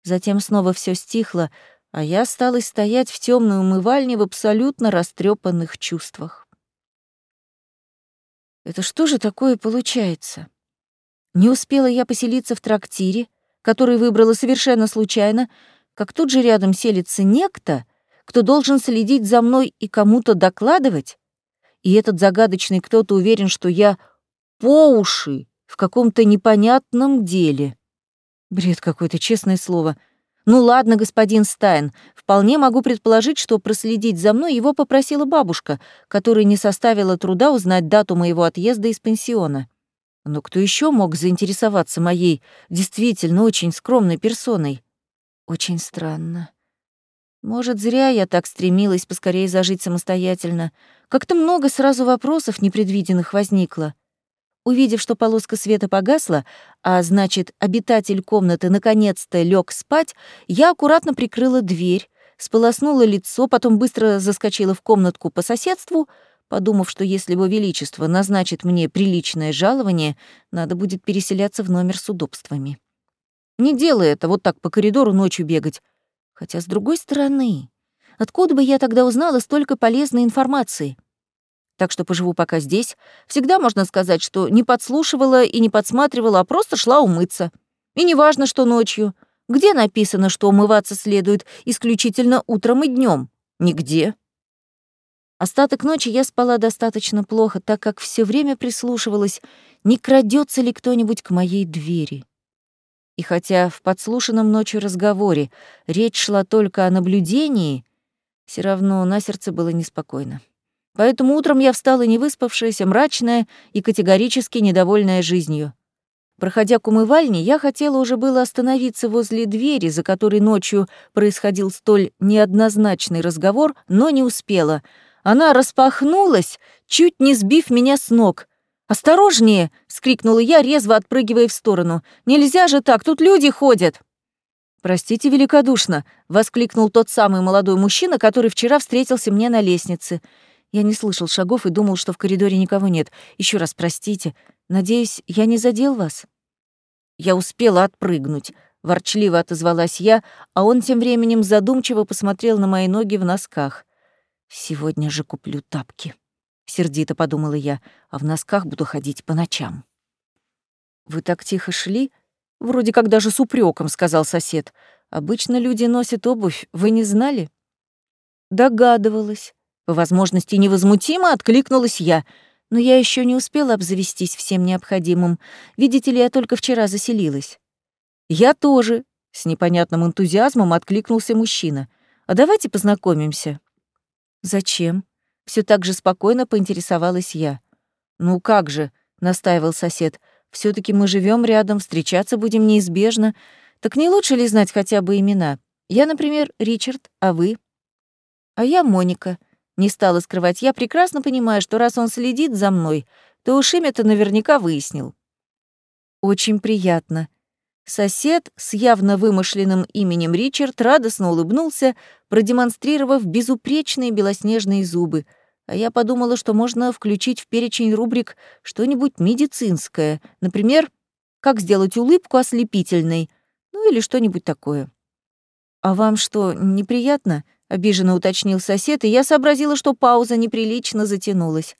Затем снова все стихло, а я осталась стоять в темной умывальне в абсолютно растрепанных чувствах. Это что же такое получается? Не успела я поселиться в трактире, который выбрала совершенно случайно, как тут же рядом селится некто — кто должен следить за мной и кому-то докладывать? И этот загадочный кто-то уверен, что я по уши в каком-то непонятном деле. Бред какой-то, честное слово. Ну ладно, господин Стайн, вполне могу предположить, что проследить за мной его попросила бабушка, которая не составила труда узнать дату моего отъезда из пансиона. Но кто еще мог заинтересоваться моей действительно очень скромной персоной? Очень странно. Может, зря я так стремилась поскорее зажить самостоятельно. Как-то много сразу вопросов непредвиденных возникло. Увидев, что полоска света погасла, а значит, обитатель комнаты наконец-то лег спать, я аккуратно прикрыла дверь, сполоснула лицо, потом быстро заскочила в комнатку по соседству, подумав, что если его величество назначит мне приличное жалование, надо будет переселяться в номер с удобствами. Не делай это, вот так по коридору ночью бегать. Хотя, с другой стороны, откуда бы я тогда узнала столько полезной информации? Так что поживу пока здесь. Всегда можно сказать, что не подслушивала и не подсматривала, а просто шла умыться. И не важно, что ночью. Где написано, что умываться следует исключительно утром и днем? Нигде. Остаток ночи я спала достаточно плохо, так как все время прислушивалась, не крадется ли кто-нибудь к моей двери. И хотя в подслушанном ночью разговоре речь шла только о наблюдении, все равно на сердце было неспокойно. Поэтому утром я встала невыспавшаяся, мрачная и категорически недовольная жизнью. Проходя к умывальне, я хотела уже было остановиться возле двери, за которой ночью происходил столь неоднозначный разговор, но не успела — она распахнулась, чуть не сбив меня с ног. «Осторожнее!» — вскрикнула я, резво отпрыгивая в сторону. «Нельзя же так, тут люди ходят!» «Простите великодушно», — воскликнул тот самый молодой мужчина, который вчера встретился мне на лестнице. Я не слышал шагов и думал, что в коридоре никого нет. Еще раз простите. Надеюсь, я не задел вас?» Я успела отпрыгнуть. Ворчливо отозвалась я, а он тем временем задумчиво посмотрел на мои ноги в носках. «Сегодня же куплю тапки», — сердито подумала я, «а в носках буду ходить по ночам». «Вы так тихо шли? Вроде как даже с упреком, сказал сосед. «Обычно люди носят обувь, вы не знали?» Догадывалась. По возможности невозмутимо откликнулась я, но я еще не успела обзавестись всем необходимым. Видите ли, я только вчера заселилась. «Я тоже», — с непонятным энтузиазмом откликнулся мужчина. «А давайте познакомимся». «Зачем?» — все так же спокойно поинтересовалась я. «Ну как же», — настаивал сосед, все таки мы живем рядом, встречаться будем неизбежно. Так не лучше ли знать хотя бы имена? Я, например, Ричард, а вы?» «А я Моника», — не стала скрывать. «Я прекрасно понимаю, что раз он следит за мной, то уж имя-то наверняка выяснил». «Очень приятно», Сосед с явно вымышленным именем Ричард радостно улыбнулся, продемонстрировав безупречные белоснежные зубы, а я подумала, что можно включить в перечень рубрик что-нибудь медицинское, например, «Как сделать улыбку ослепительной», ну или что-нибудь такое. «А вам что, неприятно?» — обиженно уточнил сосед, и я сообразила, что пауза неприлично затянулась.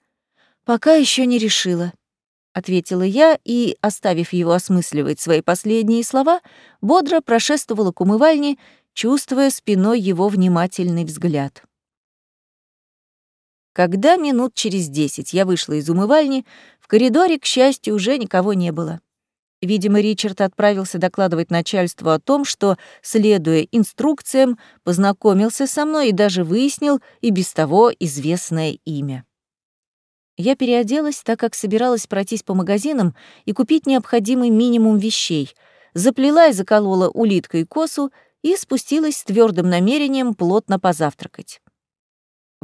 «Пока еще не решила», — ответила я и, оставив его осмысливать свои последние слова, бодро прошествовала к умывальне, чувствуя спиной его внимательный взгляд. Когда минут через десять я вышла из умывальни, в коридоре, к счастью, уже никого не было. Видимо, Ричард отправился докладывать начальству о том, что, следуя инструкциям, познакомился со мной и даже выяснил и без того известное имя. Я переоделась, так как собиралась пройтись по магазинам и купить необходимый минимум вещей, заплела и заколола улиткой косу и спустилась с твердым намерением плотно позавтракать.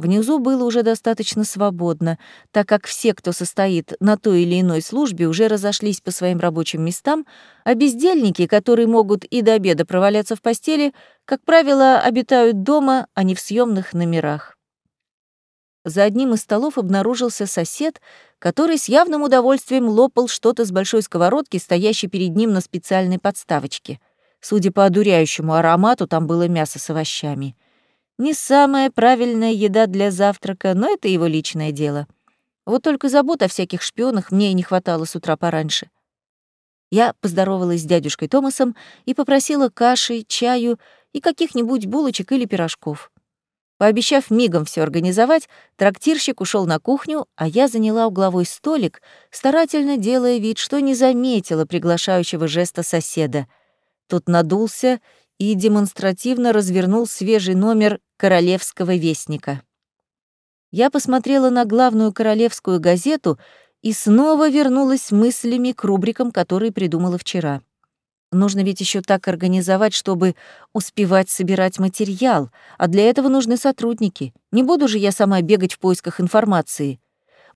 Внизу было уже достаточно свободно, так как все, кто состоит на той или иной службе, уже разошлись по своим рабочим местам, а бездельники, которые могут и до обеда проваляться в постели, как правило, обитают дома, а не в съемных номерах. За одним из столов обнаружился сосед, который с явным удовольствием лопал что-то с большой сковородки, стоящей перед ним на специальной подставочке. Судя по одуряющему аромату, там было мясо с овощами. Не самая правильная еда для завтрака, но это его личное дело. Вот только забот о всяких шпионах мне и не хватало с утра пораньше. Я поздоровалась с дядюшкой Томасом и попросила каши, чаю и каких-нибудь булочек или пирожков. Пообещав мигом все организовать, трактирщик ушел на кухню, а я заняла угловой столик, старательно делая вид, что не заметила приглашающего жеста соседа. Тот надулся и демонстративно развернул свежий номер «Королевского вестника». Я посмотрела на главную королевскую газету и снова вернулась мыслями к рубрикам, которые придумала вчера. Нужно ведь еще так организовать, чтобы успевать собирать материал, а для этого нужны сотрудники. Не буду же я сама бегать в поисках информации.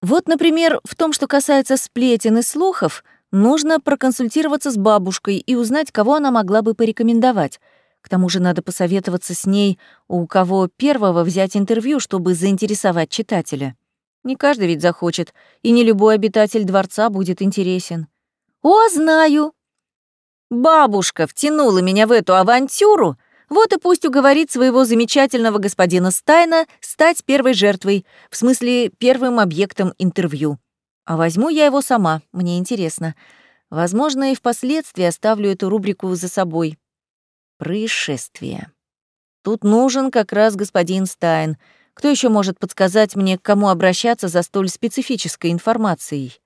Вот, например, в том, что касается сплетен и слухов, нужно проконсультироваться с бабушкой и узнать, кого она могла бы порекомендовать. К тому же надо посоветоваться с ней, у кого первого взять интервью, чтобы заинтересовать читателя. Не каждый ведь захочет, и не любой обитатель дворца будет интересен. «О, знаю!» Бабушка втянула меня в эту авантюру, вот и пусть уговорит своего замечательного господина Стайна стать первой жертвой, в смысле первым объектом интервью. А возьму я его сама, мне интересно. Возможно, и впоследствии оставлю эту рубрику за собой. Происшествие. Тут нужен как раз господин Стайн. Кто еще может подсказать мне, к кому обращаться за столь специфической информацией?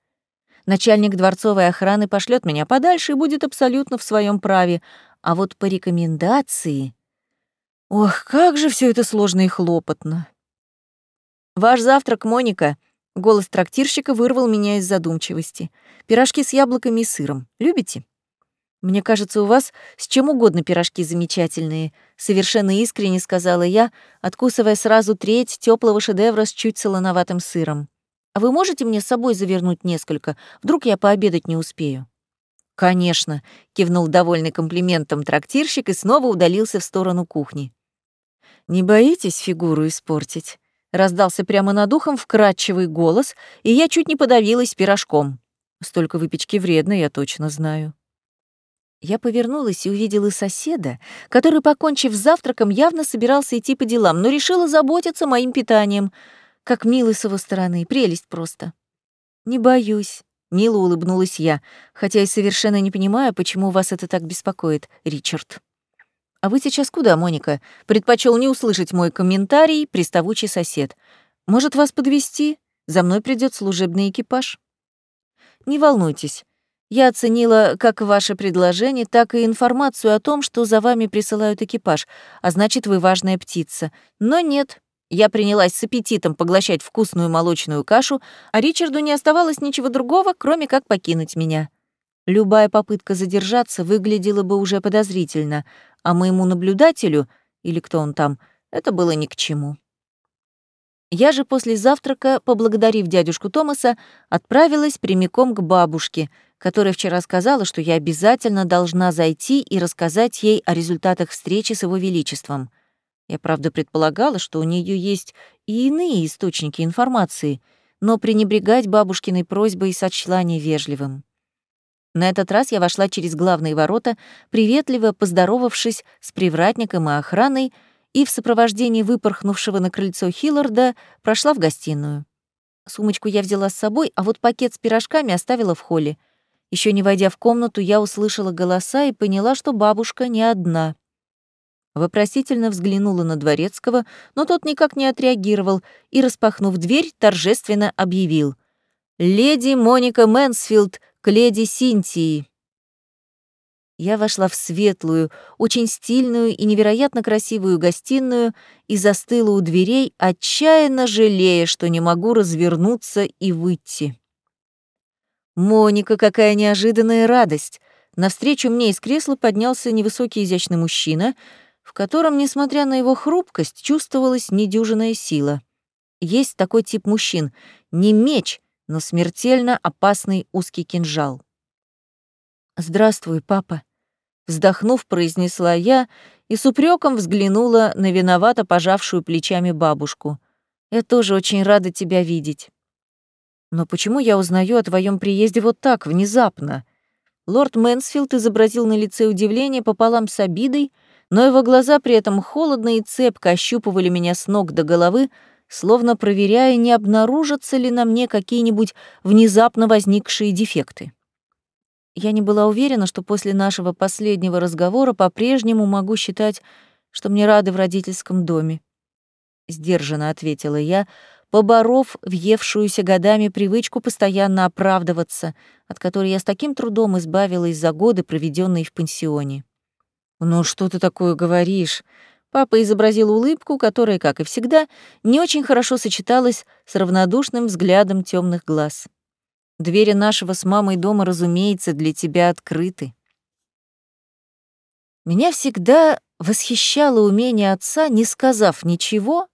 Начальник дворцовой охраны пошлет меня подальше и будет абсолютно в своем праве. А вот по рекомендации... Ох, как же все это сложно и хлопотно. «Ваш завтрак, Моника!» Голос трактирщика вырвал меня из задумчивости. «Пирожки с яблоками и сыром. Любите?» «Мне кажется, у вас с чем угодно пирожки замечательные», — совершенно искренне сказала я, откусывая сразу треть теплого шедевра с чуть солоноватым сыром. «А вы можете мне с собой завернуть несколько? Вдруг я пообедать не успею?» «Конечно», — кивнул довольный комплиментом трактирщик и снова удалился в сторону кухни. «Не боитесь фигуру испортить?» Раздался прямо над ухом вкрадчивый голос, и я чуть не подавилась пирожком. Столько выпечки вредно, я точно знаю. Я повернулась и увидела соседа, который, покончив с завтраком, явно собирался идти по делам, но решила заботиться моим питанием. Как мило с его стороны, прелесть просто. «Не боюсь», — мило улыбнулась я, хотя и совершенно не понимаю, почему вас это так беспокоит, Ричард. «А вы сейчас куда, Моника?» Предпочел не услышать мой комментарий приставучий сосед. «Может, вас подвести? За мной придет служебный экипаж». «Не волнуйтесь. Я оценила как ваше предложение, так и информацию о том, что за вами присылают экипаж, а значит, вы важная птица. Но нет, я принялась с аппетитом поглощать вкусную молочную кашу, а Ричарду не оставалось ничего другого, кроме как покинуть меня. Любая попытка задержаться выглядела бы уже подозрительно, а моему наблюдателю, или кто он там, это было ни к чему. Я же после завтрака, поблагодарив дядюшку Томаса, отправилась прямиком к бабушке, которая вчера сказала, что я обязательно должна зайти и рассказать ей о результатах встречи с его величеством. Я, правда, предполагала, что у нее есть и иные источники информации, но пренебрегать бабушкиной просьбой сочла невежливым. На этот раз я вошла через главные ворота, приветливо поздоровавшись с привратником и охраной, и в сопровождении выпорхнувшего на крыльцо Хилларда прошла в гостиную. Сумочку я взяла с собой, а вот пакет с пирожками оставила в холле. Еще не войдя в комнату, я услышала голоса и поняла, что бабушка не одна. Вопросительно взглянула на Дворецкого, но тот никак не отреагировал и, распахнув дверь, торжественно объявил. «Леди Моника Мэнсфилд к леди Синтии». Я вошла в светлую, очень стильную и невероятно красивую гостиную и застыла у дверей, отчаянно жалея, что не могу развернуться и выйти. Моника, какая неожиданная радость! Навстречу мне из кресла поднялся невысокий изящный мужчина, в котором, несмотря на его хрупкость, чувствовалась недюжинная сила. Есть такой тип мужчин — не меч, но смертельно опасный узкий кинжал. «Здравствуй, папа», — вздохнув, произнесла я и с упреком взглянула на виновато пожавшую плечами бабушку. «Я тоже очень рада тебя видеть». «Но почему я узнаю о твоем приезде вот так, внезапно?» Лорд Мэнсфилд изобразил на лице удивление пополам с обидой, но его глаза при этом холодно и цепко ощупывали меня с ног до головы, словно проверяя, не обнаружатся ли на мне какие-нибудь внезапно возникшие дефекты. Я не была уверена, что после нашего последнего разговора по-прежнему могу считать, что мне рады в родительском доме. Сдержанно ответила я, поборов въевшуюся годами привычку постоянно оправдываться, от которой я с таким трудом избавилась за годы, проведенные в пансионе. «Ну что ты такое говоришь?» Папа изобразил улыбку, которая, как и всегда, не очень хорошо сочеталась с равнодушным взглядом темных глаз. Двери нашего с мамой дома, разумеется, для тебя открыты. Меня всегда восхищало умение отца, не сказав ничего,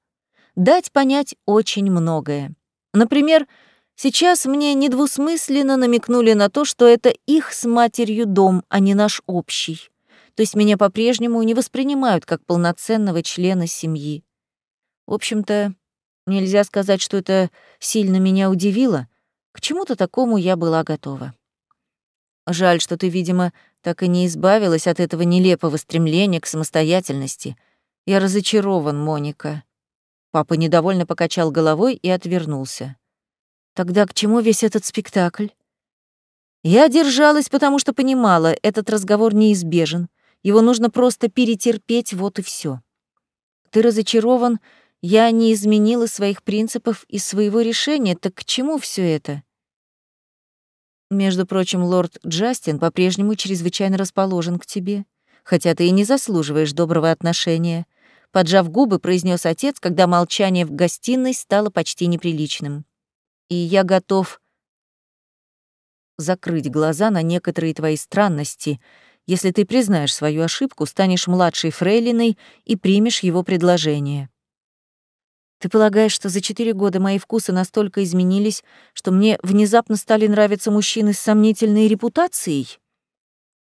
дать понять очень многое. Например, сейчас мне недвусмысленно намекнули на то, что это их с матерью дом, а не наш общий то есть меня по-прежнему не воспринимают как полноценного члена семьи. В общем-то, нельзя сказать, что это сильно меня удивило. К чему-то такому я была готова. Жаль, что ты, видимо, Так и не избавилась от этого нелепого стремления к самостоятельности. Я разочарован, Моника. Папа недовольно покачал головой и отвернулся. Тогда к чему весь этот спектакль? Я держалась, потому что понимала, этот разговор неизбежен. Его нужно просто перетерпеть, вот и все. Ты разочарован, я не изменила своих принципов и своего решения, так к чему все это? Между прочим, лорд Джастин по-прежнему чрезвычайно расположен к тебе, хотя ты и не заслуживаешь доброго отношения, поджав губы, произнес отец, когда молчание в гостиной стало почти неприличным. И я готов закрыть глаза на некоторые твои странности, если ты признаешь свою ошибку, станешь младшей фрейлиной и примешь его предложение. Ты полагаешь, что за четыре года мои вкусы настолько изменились, что мне внезапно стали нравиться мужчины с сомнительной репутацией?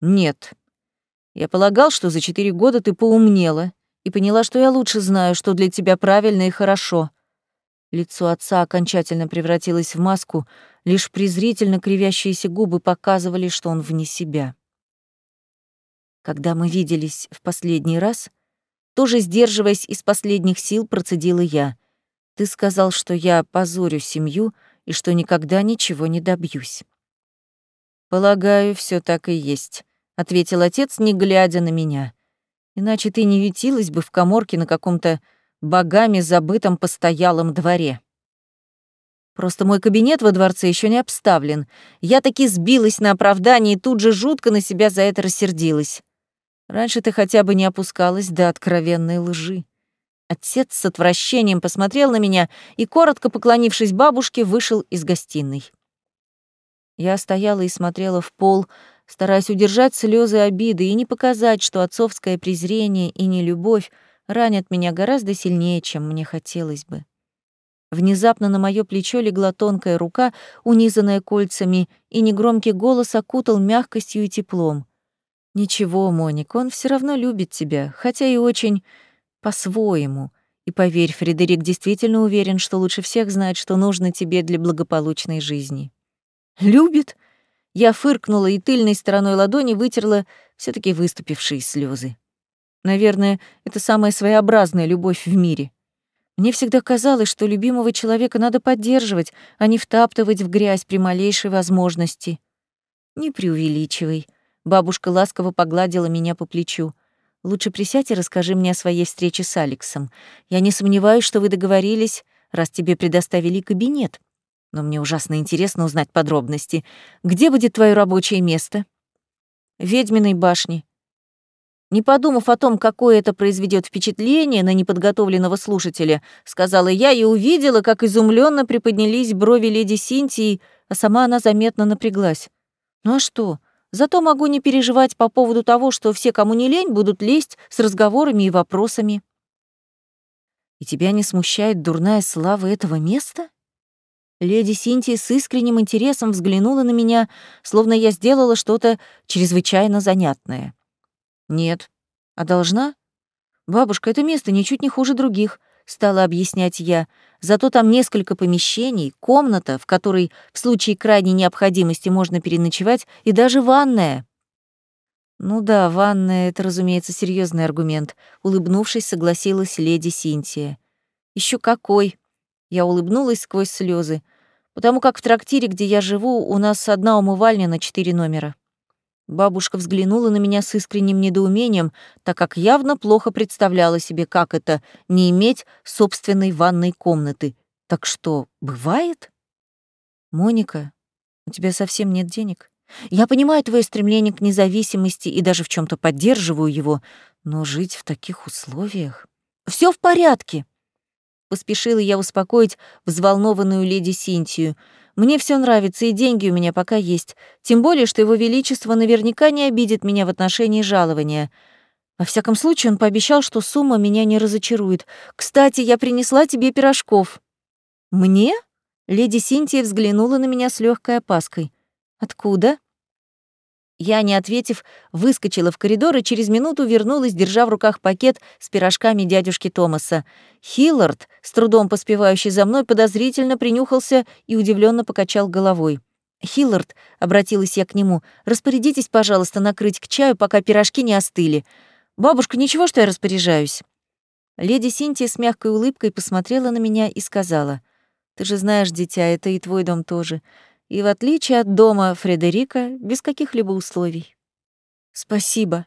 Нет. Я полагал, что за четыре года ты поумнела и поняла, что я лучше знаю, что для тебя правильно и хорошо. Лицо отца окончательно превратилось в маску, лишь презрительно кривящиеся губы показывали, что он вне себя. Когда мы виделись в последний раз, тоже сдерживаясь из последних сил, процедила я. Ты сказал, что я позорю семью и что никогда ничего не добьюсь. Полагаю, все так и есть, ответил отец, не глядя на меня. Иначе ты не ветилась бы в коморке на каком-то богами забытом постоялом дворе. Просто мой кабинет во дворце еще не обставлен. Я таки сбилась на оправдание и тут же жутко на себя за это рассердилась. Раньше ты хотя бы не опускалась до откровенной лжи. Отец с отвращением посмотрел на меня и, коротко поклонившись бабушке, вышел из гостиной. Я стояла и смотрела в пол, стараясь удержать слезы обиды и не показать, что отцовское презрение и нелюбовь ранят меня гораздо сильнее, чем мне хотелось бы. Внезапно на моё плечо легла тонкая рука, унизанная кольцами, и негромкий голос окутал мягкостью и теплом. «Ничего, Моник, он все равно любит тебя, хотя и очень по-своему. И поверь, Фредерик действительно уверен, что лучше всех знает, что нужно тебе для благополучной жизни. Любит? Я фыркнула и тыльной стороной ладони вытерла все таки выступившие слезы. Наверное, это самая своеобразная любовь в мире. Мне всегда казалось, что любимого человека надо поддерживать, а не втаптывать в грязь при малейшей возможности. Не преувеличивай. Бабушка ласково погладила меня по плечу. Лучше присядь и расскажи мне о своей встрече с Алексом. Я не сомневаюсь, что вы договорились, раз тебе предоставили кабинет. Но мне ужасно интересно узнать подробности. Где будет твое рабочее место? В Ведьминой башне. Не подумав о том, какое это произведет впечатление на неподготовленного слушателя, сказала я и увидела, как изумленно приподнялись брови леди Синтии, а сама она заметно напряглась. Ну а что? Зато могу не переживать по поводу того, что все, кому не лень, будут лезть с разговорами и вопросами. И тебя не смущает дурная слава этого места? Леди Синтия с искренним интересом взглянула на меня, словно я сделала что-то чрезвычайно занятное. Нет. А должна? Бабушка, это место ничуть не хуже других стала объяснять я. Зато там несколько помещений, комната, в которой в случае крайней необходимости можно переночевать, и даже ванная. Ну да, ванная — это, разумеется, серьезный аргумент. Улыбнувшись, согласилась леди Синтия. Еще какой! Я улыбнулась сквозь слезы, потому как в трактире, где я живу, у нас одна умывальня на четыре номера. Бабушка взглянула на меня с искренним недоумением, так как явно плохо представляла себе, как это — не иметь собственной ванной комнаты. Так что, бывает? Моника, у тебя совсем нет денег? Я понимаю твое стремление к независимости и даже в чем то поддерживаю его, но жить в таких условиях... Все в порядке!» Поспешила я успокоить взволнованную леди Синтию — мне все нравится, и деньги у меня пока есть. Тем более, что его величество наверняка не обидит меня в отношении жалования. Во всяком случае, он пообещал, что сумма меня не разочарует. Кстати, я принесла тебе пирожков. Мне? Леди Синтия взглянула на меня с легкой опаской. Откуда? Я, не ответив, выскочила в коридор и через минуту вернулась, держа в руках пакет с пирожками дядюшки Томаса. Хиллард, с трудом поспевающий за мной, подозрительно принюхался и удивленно покачал головой. «Хиллард», — обратилась я к нему, — «распорядитесь, пожалуйста, накрыть к чаю, пока пирожки не остыли. Бабушка, ничего, что я распоряжаюсь?» Леди Синтия с мягкой улыбкой посмотрела на меня и сказала, «Ты же знаешь, дитя, это и твой дом тоже. И в отличие от дома Фредерика, без каких-либо условий». «Спасибо».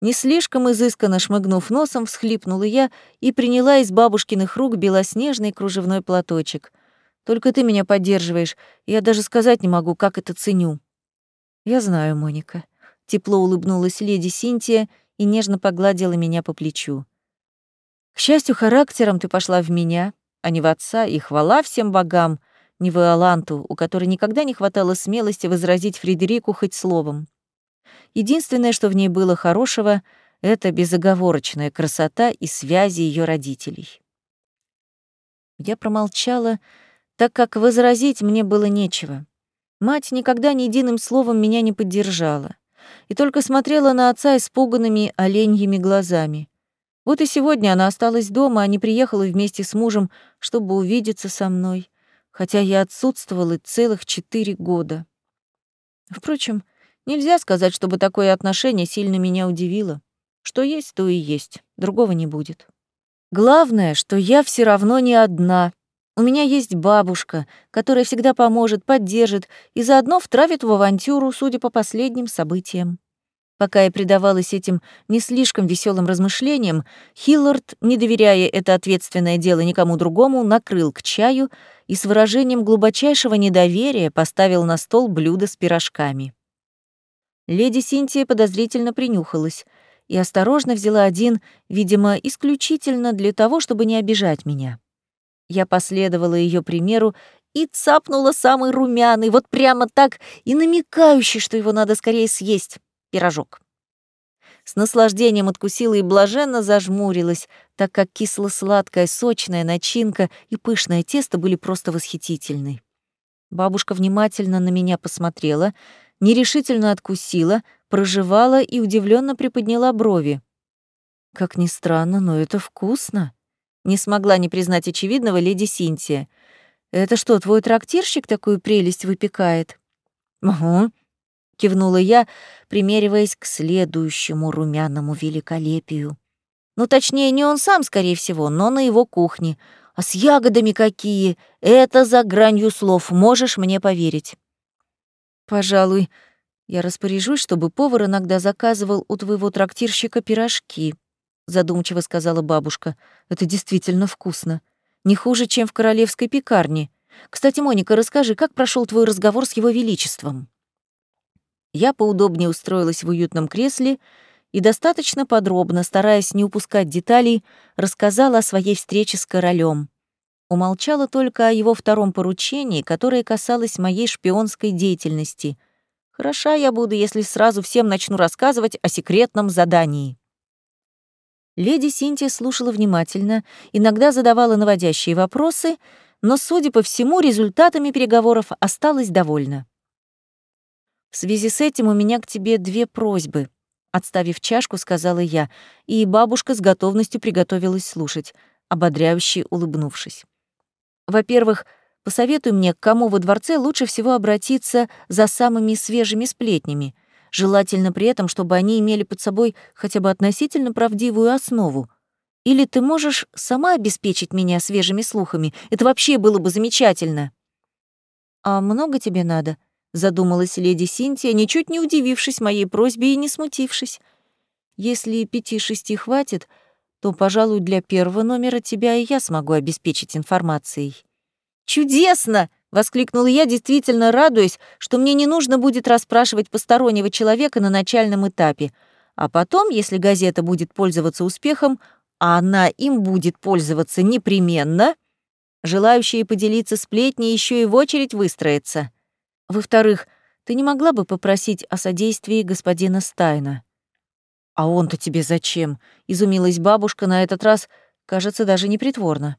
Не слишком изысканно шмыгнув носом, всхлипнула я и приняла из бабушкиных рук белоснежный кружевной платочек — только ты меня поддерживаешь. Я даже сказать не могу, как это ценю». «Я знаю, Моника». Тепло улыбнулась леди Синтия и нежно погладила меня по плечу. «К счастью, характером ты пошла в меня, а не в отца, и хвала всем богам, не в Иоланту, у которой никогда не хватало смелости возразить Фредерику хоть словом. Единственное, что в ней было хорошего, — это безоговорочная красота и связи ее родителей. Я промолчала, так как возразить мне было нечего. Мать никогда ни единым словом меня не поддержала и только смотрела на отца испуганными оленьими глазами. Вот и сегодня она осталась дома, а не приехала вместе с мужем, чтобы увидеться со мной, хотя я отсутствовала целых четыре года. Впрочем, нельзя сказать, чтобы такое отношение сильно меня удивило. Что есть, то и есть, другого не будет. Главное, что я все равно не одна, у меня есть бабушка, которая всегда поможет, поддержит и заодно втравит в авантюру, судя по последним событиям. Пока я предавалась этим не слишком веселым размышлениям, Хиллард, не доверяя это ответственное дело никому другому, накрыл к чаю и с выражением глубочайшего недоверия поставил на стол блюдо с пирожками. Леди Синтия подозрительно принюхалась и осторожно взяла один, видимо, исключительно для того, чтобы не обижать меня. Я последовала ее примеру и цапнула самый румяный, вот прямо так и намекающий, что его надо скорее съесть, пирожок. С наслаждением откусила и блаженно зажмурилась, так как кисло-сладкая, сочная начинка и пышное тесто были просто восхитительны. Бабушка внимательно на меня посмотрела, нерешительно откусила, прожевала и удивленно приподняла брови. Как ни странно, но это вкусно. Не смогла не признать очевидного леди Синтия. «Это что, твой трактирщик такую прелесть выпекает?» «Угу», — кивнула я, примериваясь к следующему румяному великолепию. Ну, точнее, не он сам, скорее всего, но на его кухне. А с ягодами какие! Это за гранью слов, можешь мне поверить. Пожалуй, я распоряжусь, чтобы повар иногда заказывал у твоего трактирщика пирожки задумчиво сказала бабушка. Это действительно вкусно. Не хуже, чем в королевской пекарне. Кстати, Моника, расскажи, как прошел твой разговор с его величеством? Я поудобнее устроилась в уютном кресле и достаточно подробно, стараясь не упускать деталей, рассказала о своей встрече с королем. Умолчала только о его втором поручении, которое касалось моей шпионской деятельности. Хороша я буду, если сразу всем начну рассказывать о секретном задании. Леди Синтия слушала внимательно, иногда задавала наводящие вопросы, но, судя по всему, результатами переговоров осталась довольна. «В связи с этим у меня к тебе две просьбы», — отставив чашку, сказала я, и бабушка с готовностью приготовилась слушать, ободряюще улыбнувшись. «Во-первых, посоветуй мне, к кому во дворце лучше всего обратиться за самыми свежими сплетнями желательно при этом, чтобы они имели под собой хотя бы относительно правдивую основу. Или ты можешь сама обеспечить меня свежими слухами? Это вообще было бы замечательно. А много тебе надо? Задумалась леди Синтия, ничуть не удивившись моей просьбе и не смутившись. Если пяти-шести хватит, то, пожалуй, для первого номера тебя и я смогу обеспечить информацией. Чудесно! Воскликнула я, действительно радуясь, что мне не нужно будет расспрашивать постороннего человека на начальном этапе. А потом, если газета будет пользоваться успехом, а она им будет пользоваться непременно, желающие поделиться сплетней еще и в очередь выстроятся. Во-вторых, ты не могла бы попросить о содействии господина Стайна? «А он-то тебе зачем?» — изумилась бабушка на этот раз, кажется, даже непритворно.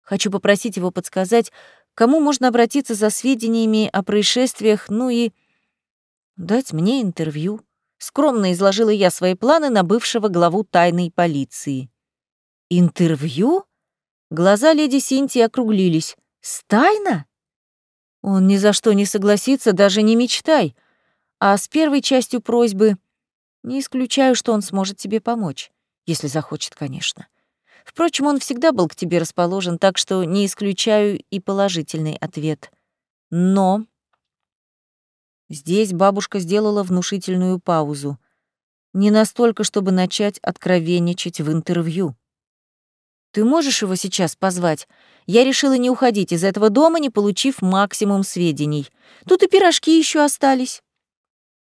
«Хочу попросить его подсказать, кому можно обратиться за сведениями о происшествиях, ну и дать мне интервью. Скромно изложила я свои планы на бывшего главу тайной полиции. Интервью? Глаза леди Синтии округлились. Стайна? Он ни за что не согласится, даже не мечтай. А с первой частью просьбы не исключаю, что он сможет тебе помочь, если захочет, конечно. Впрочем, он всегда был к тебе расположен, так что не исключаю и положительный ответ. Но здесь бабушка сделала внушительную паузу. Не настолько, чтобы начать откровенничать в интервью. Ты можешь его сейчас позвать? Я решила не уходить из этого дома, не получив максимум сведений. Тут и пирожки еще остались.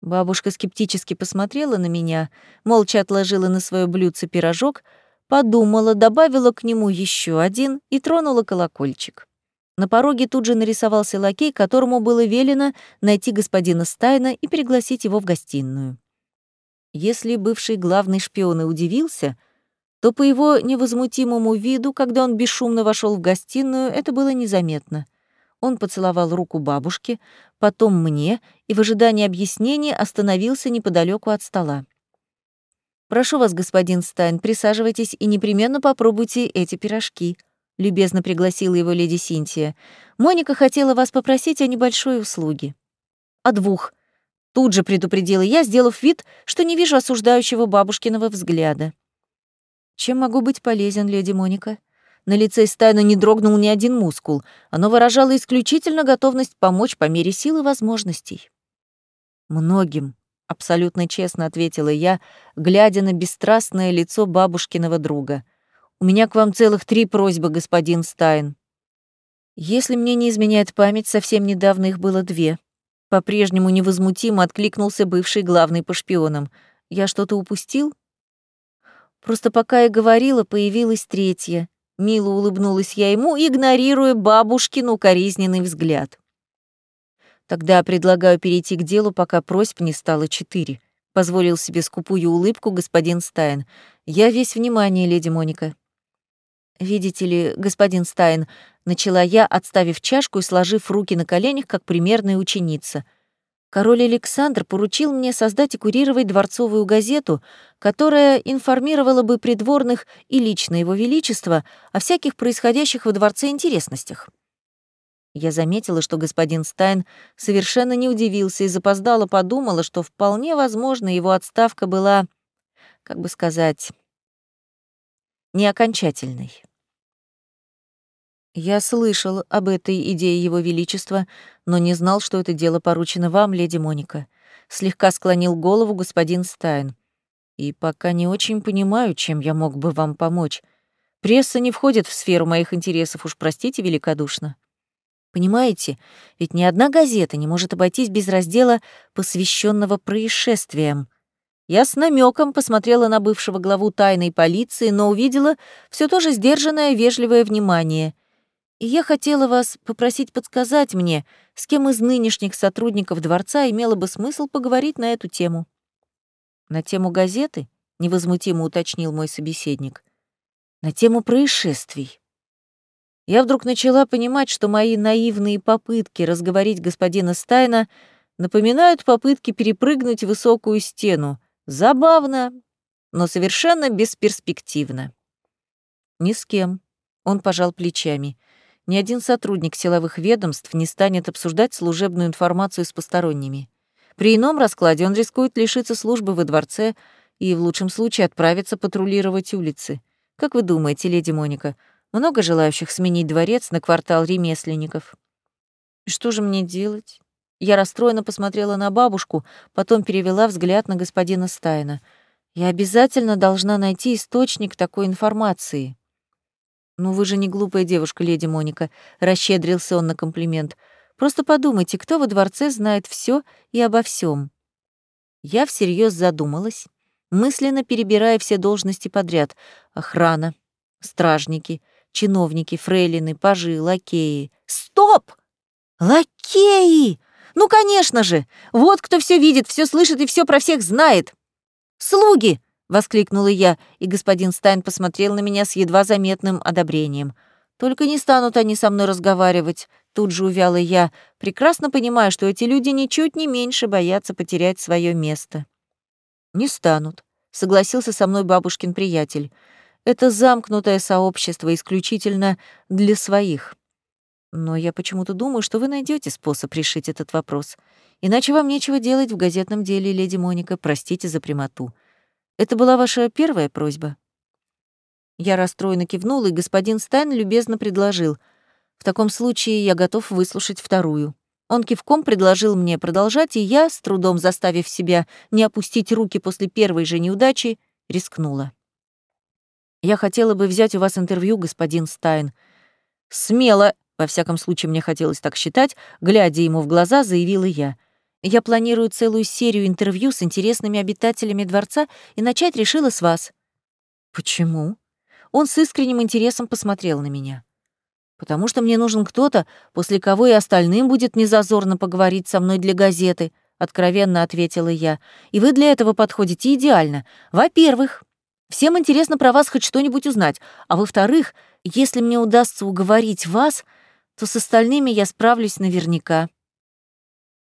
Бабушка скептически посмотрела на меня, молча отложила на свое блюдце пирожок, подумала, добавила к нему еще один и тронула колокольчик. На пороге тут же нарисовался лакей, которому было велено найти господина Стайна и пригласить его в гостиную. Если бывший главный шпион и удивился — то по его невозмутимому виду, когда он бесшумно вошел в гостиную, это было незаметно. Он поцеловал руку бабушки, потом мне и в ожидании объяснений остановился неподалеку от стола. «Прошу вас, господин Стайн, присаживайтесь и непременно попробуйте эти пирожки», — любезно пригласила его леди Синтия. «Моника хотела вас попросить о небольшой услуге». «О двух», — тут же предупредила я, сделав вид, что не вижу осуждающего бабушкиного взгляда. Чем могу быть полезен, леди Моника? На лице Стайна не дрогнул ни один мускул. Оно выражало исключительно готовность помочь по мере сил и возможностей. Многим, абсолютно честно ответила я, глядя на бесстрастное лицо бабушкиного друга. У меня к вам целых три просьбы, господин Стайн. Если мне не изменяет память, совсем недавно их было две. По-прежнему невозмутимо откликнулся бывший главный по шпионам. Я что-то упустил? Просто пока я говорила, появилась третья. Мило улыбнулась я ему, игнорируя бабушкин укоризненный взгляд. Тогда предлагаю перейти к делу, пока просьб не стало четыре. Позволил себе скупую улыбку господин Стайн. Я весь внимание, леди Моника. Видите ли, господин Стайн, начала я, отставив чашку и сложив руки на коленях, как примерная ученица — Король Александр поручил мне создать и курировать дворцовую газету, которая информировала бы придворных и лично его величество о всяких происходящих во дворце интересностях. Я заметила, что господин Стайн совершенно не удивился и запоздало подумала, что вполне возможно его отставка была, как бы сказать, не окончательной. Я слышал об этой идее Его Величества, но не знал, что это дело поручено вам, леди Моника. Слегка склонил голову господин Стайн. И пока не очень понимаю, чем я мог бы вам помочь. Пресса не входит в сферу моих интересов, уж простите великодушно. Понимаете, ведь ни одна газета не может обойтись без раздела, посвященного происшествиям. Я с намеком посмотрела на бывшего главу тайной полиции, но увидела все то же сдержанное, вежливое внимание — и я хотела вас попросить подсказать мне, с кем из нынешних сотрудников дворца имело бы смысл поговорить на эту тему. На тему газеты? невозмутимо уточнил мой собеседник. На тему происшествий. Я вдруг начала понимать, что мои наивные попытки разговорить господина Стайна напоминают попытки перепрыгнуть высокую стену. Забавно, но совершенно бесперспективно. Ни с кем. Он пожал плечами. Ни один сотрудник силовых ведомств не станет обсуждать служебную информацию с посторонними. При ином раскладе он рискует лишиться службы во дворце и в лучшем случае отправиться патрулировать улицы. Как вы думаете, леди Моника, много желающих сменить дворец на квартал ремесленников? Что же мне делать? Я расстроенно посмотрела на бабушку, потом перевела взгляд на господина Стайна. Я обязательно должна найти источник такой информации. «Ну вы же не глупая девушка, леди Моника», — расщедрился он на комплимент. «Просто подумайте, кто во дворце знает все и обо всем. Я всерьез задумалась, мысленно перебирая все должности подряд. Охрана, стражники, чиновники, фрейлины, пажи, лакеи. Стоп! Лакеи! Ну, конечно же! Вот кто все видит, все слышит и все про всех знает. Слуги! — воскликнула я, и господин Стайн посмотрел на меня с едва заметным одобрением. «Только не станут они со мной разговаривать», — тут же увяла я, прекрасно понимая, что эти люди ничуть не меньше боятся потерять свое место. «Не станут», — согласился со мной бабушкин приятель. «Это замкнутое сообщество исключительно для своих. Но я почему-то думаю, что вы найдете способ решить этот вопрос. Иначе вам нечего делать в газетном деле, леди Моника. Простите за прямоту. Это была ваша первая просьба?» Я расстроенно кивнула, и господин Стайн любезно предложил. «В таком случае я готов выслушать вторую». Он кивком предложил мне продолжать, и я, с трудом заставив себя не опустить руки после первой же неудачи, рискнула. «Я хотела бы взять у вас интервью, господин Стайн». «Смело!» Во всяком случае, мне хотелось так считать, глядя ему в глаза, заявила я. Я планирую целую серию интервью с интересными обитателями дворца и начать решила с вас. Почему? Он с искренним интересом посмотрел на меня. Потому что мне нужен кто-то, после кого и остальным будет незазорно поговорить со мной для газеты, откровенно ответила я. И вы для этого подходите идеально. Во-первых, всем интересно про вас хоть что-нибудь узнать, а во-вторых, если мне удастся уговорить вас, то с остальными я справлюсь наверняка».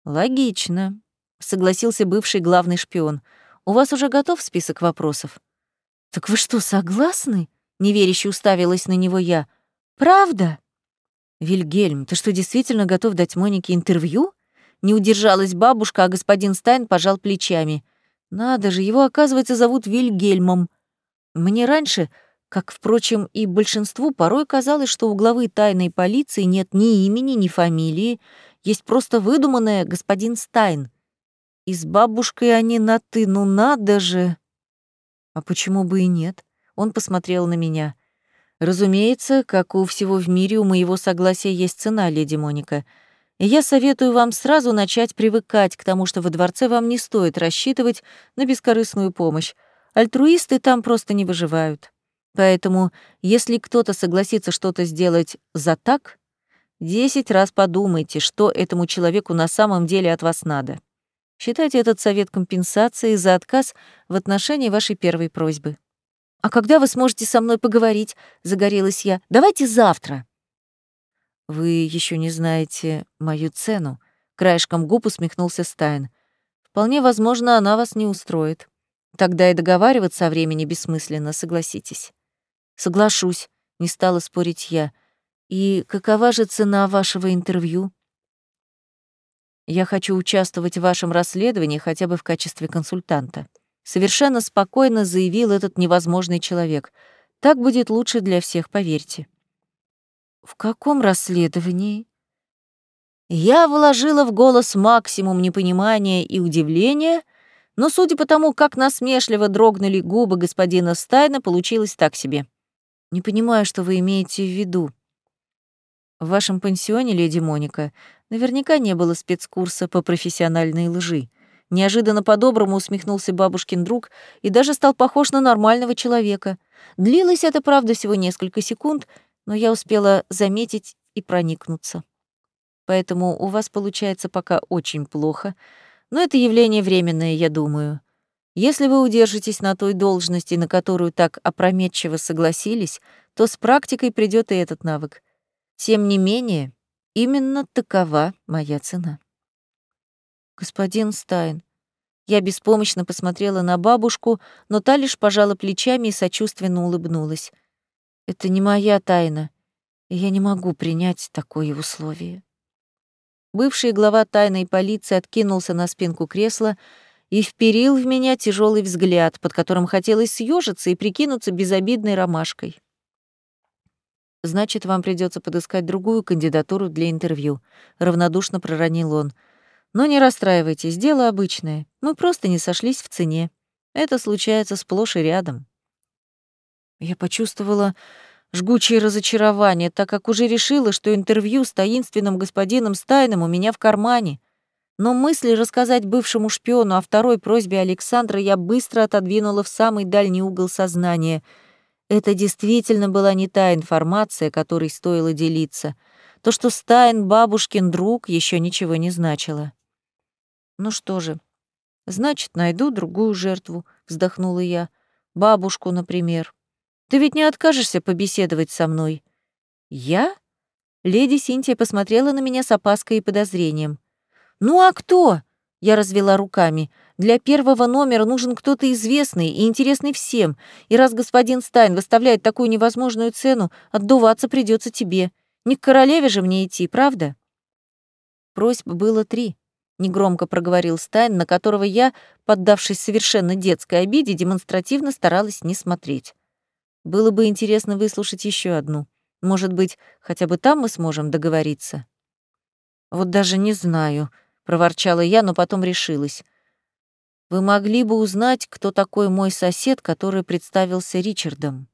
«Логично», — согласился бывший главный шпион. «У вас уже готов список вопросов?» «Так вы что, согласны?» — неверяще уставилась на него я. «Правда?» «Вильгельм, ты что, действительно готов дать Монике интервью?» Не удержалась бабушка, а господин Стайн пожал плечами. «Надо же, его, оказывается, зовут Вильгельмом. Мне раньше как, впрочем, и большинству порой казалось, что у главы тайной полиции нет ни имени, ни фамилии, есть просто выдуманная господин Стайн. И с бабушкой они на «ты», ну надо же! А почему бы и нет? Он посмотрел на меня. Разумеется, как у всего в мире, у моего согласия есть цена, леди Моника. И я советую вам сразу начать привыкать к тому, что во дворце вам не стоит рассчитывать на бескорыстную помощь. Альтруисты там просто не выживают. Поэтому, если кто-то согласится что-то сделать за так, десять раз подумайте, что этому человеку на самом деле от вас надо. Считайте этот совет компенсацией за отказ в отношении вашей первой просьбы. «А когда вы сможете со мной поговорить?» — загорелась я. «Давайте завтра». «Вы еще не знаете мою цену», — краешком губ усмехнулся Стайн. «Вполне возможно, она вас не устроит. Тогда и договариваться о времени бессмысленно, согласитесь». Соглашусь, не стала спорить я. И какова же цена вашего интервью? Я хочу участвовать в вашем расследовании хотя бы в качестве консультанта. Совершенно спокойно заявил этот невозможный человек. Так будет лучше для всех, поверьте. В каком расследовании? Я вложила в голос максимум непонимания и удивления, но, судя по тому, как насмешливо дрогнули губы господина Стайна, получилось так себе. Не понимаю, что вы имеете в виду. В вашем пансионе, леди Моника, наверняка не было спецкурса по профессиональной лжи. Неожиданно по-доброму усмехнулся бабушкин друг и даже стал похож на нормального человека. Длилось это, правда, всего несколько секунд, но я успела заметить и проникнуться. Поэтому у вас получается пока очень плохо, но это явление временное, я думаю. Если вы удержитесь на той должности, на которую так опрометчиво согласились, то с практикой придет и этот навык. Тем не менее, именно такова моя цена. Господин Стайн, я беспомощно посмотрела на бабушку, но та лишь пожала плечами и сочувственно улыбнулась. Это не моя тайна, и я не могу принять такое условие. Бывший глава тайной полиции откинулся на спинку кресла и вперил в меня тяжелый взгляд, под которым хотелось съежиться и прикинуться безобидной ромашкой. «Значит, вам придется подыскать другую кандидатуру для интервью», — равнодушно проронил он. «Но не расстраивайтесь, дело обычное. Мы просто не сошлись в цене. Это случается сплошь и рядом». Я почувствовала жгучее разочарование, так как уже решила, что интервью с таинственным господином Стайном у меня в кармане — но мысли рассказать бывшему шпиону о второй просьбе Александра я быстро отодвинула в самый дальний угол сознания. Это действительно была не та информация, которой стоило делиться. То, что Стайн бабушкин друг, еще ничего не значило. «Ну что же, значит, найду другую жертву», — вздохнула я. «Бабушку, например. Ты ведь не откажешься побеседовать со мной?» «Я?» Леди Синтия посмотрела на меня с опаской и подозрением. «Ну а кто?» — я развела руками. «Для первого номера нужен кто-то известный и интересный всем, и раз господин Стайн выставляет такую невозможную цену, отдуваться придется тебе. Не к королеве же мне идти, правда? Просьб было три. Негромко проговорил Стайн, на которого я, поддавшись совершенно детской обиде, демонстративно старалась не смотреть. Было бы интересно выслушать еще одну. Может быть, хотя бы там мы сможем договориться. Вот даже не знаю, проворчала я, но потом решилась. Вы могли бы узнать, кто такой мой сосед, который представился Ричардом.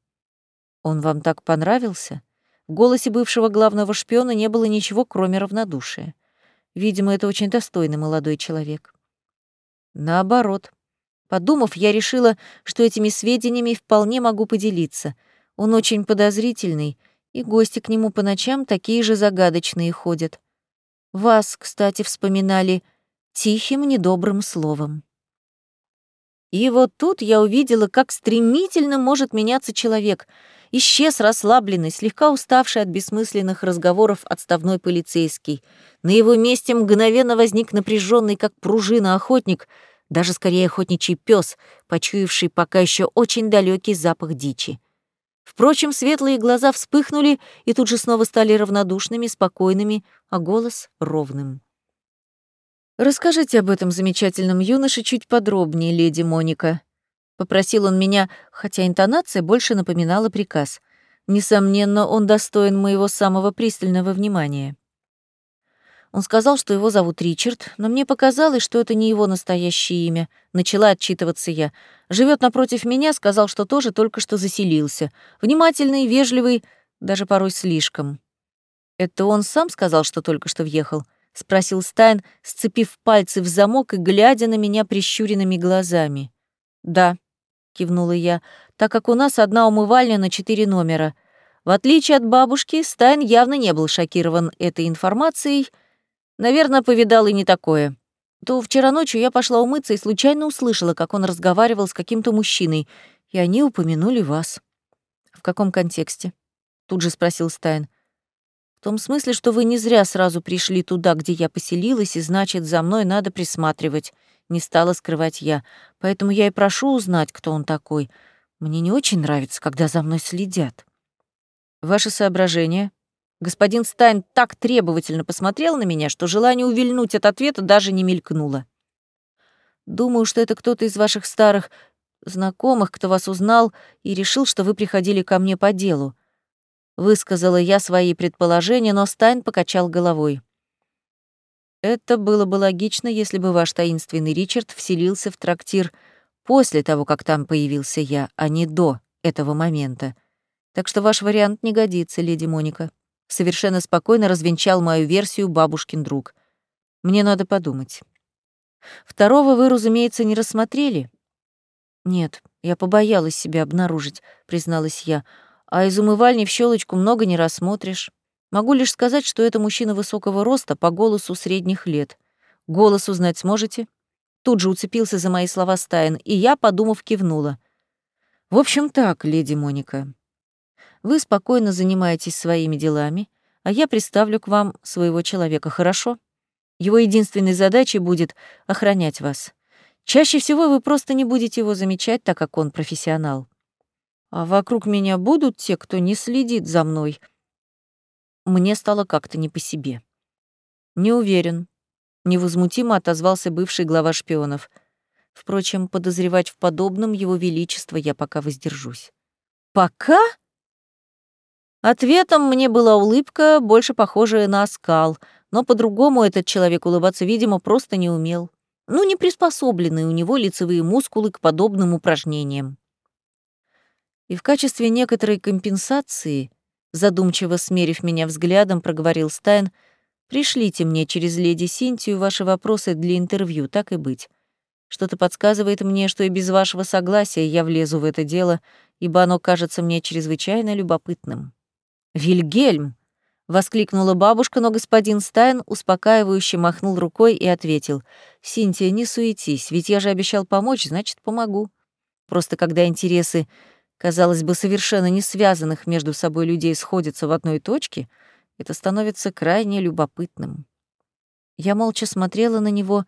Он вам так понравился? В голосе бывшего главного шпиона не было ничего, кроме равнодушия. Видимо, это очень достойный молодой человек. Наоборот. Подумав, я решила, что этими сведениями вполне могу поделиться. Он очень подозрительный, и гости к нему по ночам такие же загадочные ходят. Вас, кстати, вспоминали тихим, недобрым словом. И вот тут я увидела, как стремительно может меняться человек. Исчез расслабленный, слегка уставший от бессмысленных разговоров отставной полицейский. На его месте мгновенно возник напряженный, как пружина, охотник, даже скорее охотничий пес, почуявший пока еще очень далекий запах дичи. Впрочем, светлые глаза вспыхнули и тут же снова стали равнодушными, спокойными, а голос — ровным. «Расскажите об этом замечательном юноше чуть подробнее, леди Моника», — попросил он меня, хотя интонация больше напоминала приказ. Несомненно, он достоин моего самого пристального внимания. Он сказал, что его зовут Ричард, но мне показалось, что это не его настоящее имя. Начала отчитываться я. Живет напротив меня, сказал, что тоже только что заселился. Внимательный, вежливый, даже порой слишком. Это он сам сказал, что только что въехал? — спросил Стайн, сцепив пальцы в замок и глядя на меня прищуренными глазами. «Да», — кивнула я, — «так как у нас одна умывальня на четыре номера. В отличие от бабушки, Стайн явно не был шокирован этой информацией, наверное, повидал и не такое. То вчера ночью я пошла умыться и случайно услышала, как он разговаривал с каким-то мужчиной, и они упомянули вас». «В каком контексте?» — тут же спросил Стайн том смысле, что вы не зря сразу пришли туда, где я поселилась, и значит, за мной надо присматривать. Не стала скрывать я. Поэтому я и прошу узнать, кто он такой. Мне не очень нравится, когда за мной следят. Ваши соображения? Господин Стайн так требовательно посмотрел на меня, что желание увильнуть от ответа даже не мелькнуло. Думаю, что это кто-то из ваших старых знакомых, кто вас узнал и решил, что вы приходили ко мне по делу. Высказала я свои предположения, но Стайн покачал головой. Это было бы логично, если бы ваш таинственный Ричард вселился в трактир после того, как там появился я, а не до этого момента. Так что ваш вариант не годится, леди Моника. Совершенно спокойно развенчал мою версию бабушкин друг. Мне надо подумать. Второго вы, разумеется, не рассмотрели? Нет, я побоялась себя обнаружить, призналась я а из умывальни в щелочку много не рассмотришь. Могу лишь сказать, что это мужчина высокого роста по голосу средних лет. Голос узнать сможете? Тут же уцепился за мои слова Стайн, и я, подумав, кивнула. В общем так, леди Моника. Вы спокойно занимаетесь своими делами, а я представлю к вам своего человека, хорошо? Его единственной задачей будет охранять вас. Чаще всего вы просто не будете его замечать, так как он профессионал. А вокруг меня будут те, кто не следит за мной. Мне стало как-то не по себе. Не уверен. Невозмутимо отозвался бывший глава шпионов. Впрочем, подозревать в подобном его величество я пока воздержусь. Пока? Ответом мне была улыбка, больше похожая на оскал, но по-другому этот человек улыбаться, видимо, просто не умел. Ну, не приспособленные у него лицевые мускулы к подобным упражнениям. И в качестве некоторой компенсации, задумчиво смерив меня взглядом, проговорил Стайн, «Пришлите мне через леди Синтию ваши вопросы для интервью, так и быть. Что-то подсказывает мне, что и без вашего согласия я влезу в это дело, ибо оно кажется мне чрезвычайно любопытным». «Вильгельм!» — воскликнула бабушка, но господин Стайн успокаивающе махнул рукой и ответил. «Синтия, не суетись, ведь я же обещал помочь, значит, помогу. Просто когда интересы казалось бы, совершенно не связанных между собой людей сходятся в одной точке, это становится крайне любопытным. Я молча смотрела на него,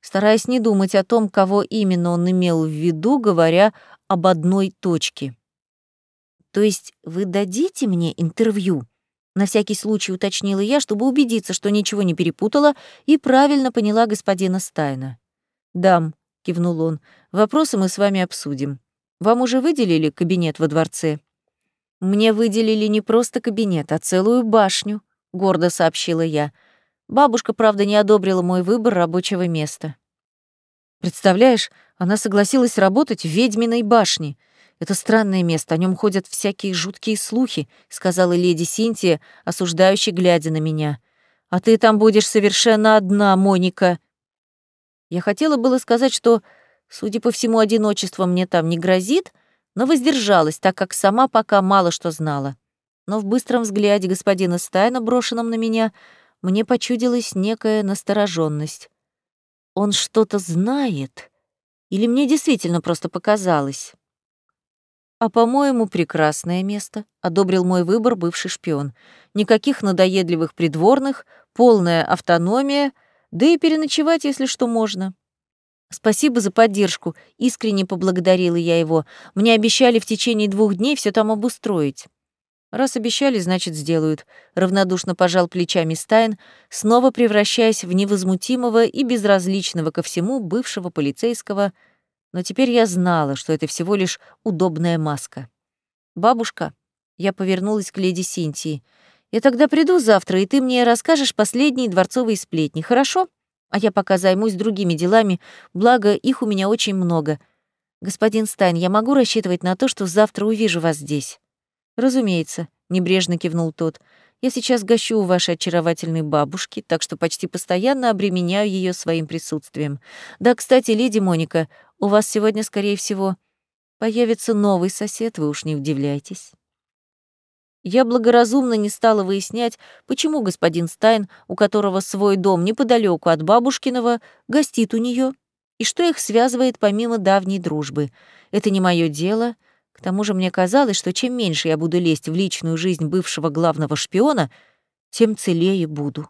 стараясь не думать о том, кого именно он имел в виду, говоря об одной точке. «То есть вы дадите мне интервью?» На всякий случай уточнила я, чтобы убедиться, что ничего не перепутала и правильно поняла господина Стайна. «Дам», — кивнул он, — «вопросы мы с вами обсудим. Вам уже выделили кабинет во дворце?» «Мне выделили не просто кабинет, а целую башню», — гордо сообщила я. Бабушка, правда, не одобрила мой выбор рабочего места. «Представляешь, она согласилась работать в ведьминой башне. Это странное место, о нем ходят всякие жуткие слухи», — сказала леди Синтия, осуждающе глядя на меня. «А ты там будешь совершенно одна, Моника». Я хотела было сказать, что, судя по всему, одиночество мне там не грозит, но воздержалась, так как сама пока мало что знала. Но в быстром взгляде господина Стайна, брошенном на меня, мне почудилась некая настороженность. Он что-то знает? Или мне действительно просто показалось? А, по-моему, прекрасное место, одобрил мой выбор бывший шпион. Никаких надоедливых придворных, полная автономия, да и переночевать, если что, можно. Спасибо за поддержку, искренне поблагодарила я его. Мне обещали в течение двух дней все там обустроить. Раз обещали, значит, сделают. Равнодушно пожал плечами Стайн, снова превращаясь в невозмутимого и безразличного ко всему бывшего полицейского, но теперь я знала, что это всего лишь удобная маска. «Бабушка», — я повернулась к леди Синтии, «я тогда приду завтра, и ты мне расскажешь последние дворцовые сплетни, хорошо? А я пока займусь другими делами, благо их у меня очень много. Господин Стайн, я могу рассчитывать на то, что завтра увижу вас здесь?» «Разумеется», — небрежно кивнул тот. «Я сейчас гощу у вашей очаровательной бабушки, так что почти постоянно обременяю ее своим присутствием. Да, кстати, леди Моника, у вас сегодня, скорее всего, появится новый сосед, вы уж не удивляйтесь». Я благоразумно не стала выяснять, почему господин Стайн, у которого свой дом неподалеку от бабушкиного, гостит у нее, и что их связывает помимо давней дружбы. Это не мое дело — к тому же мне казалось, что чем меньше я буду лезть в личную жизнь бывшего главного шпиона, тем целее буду.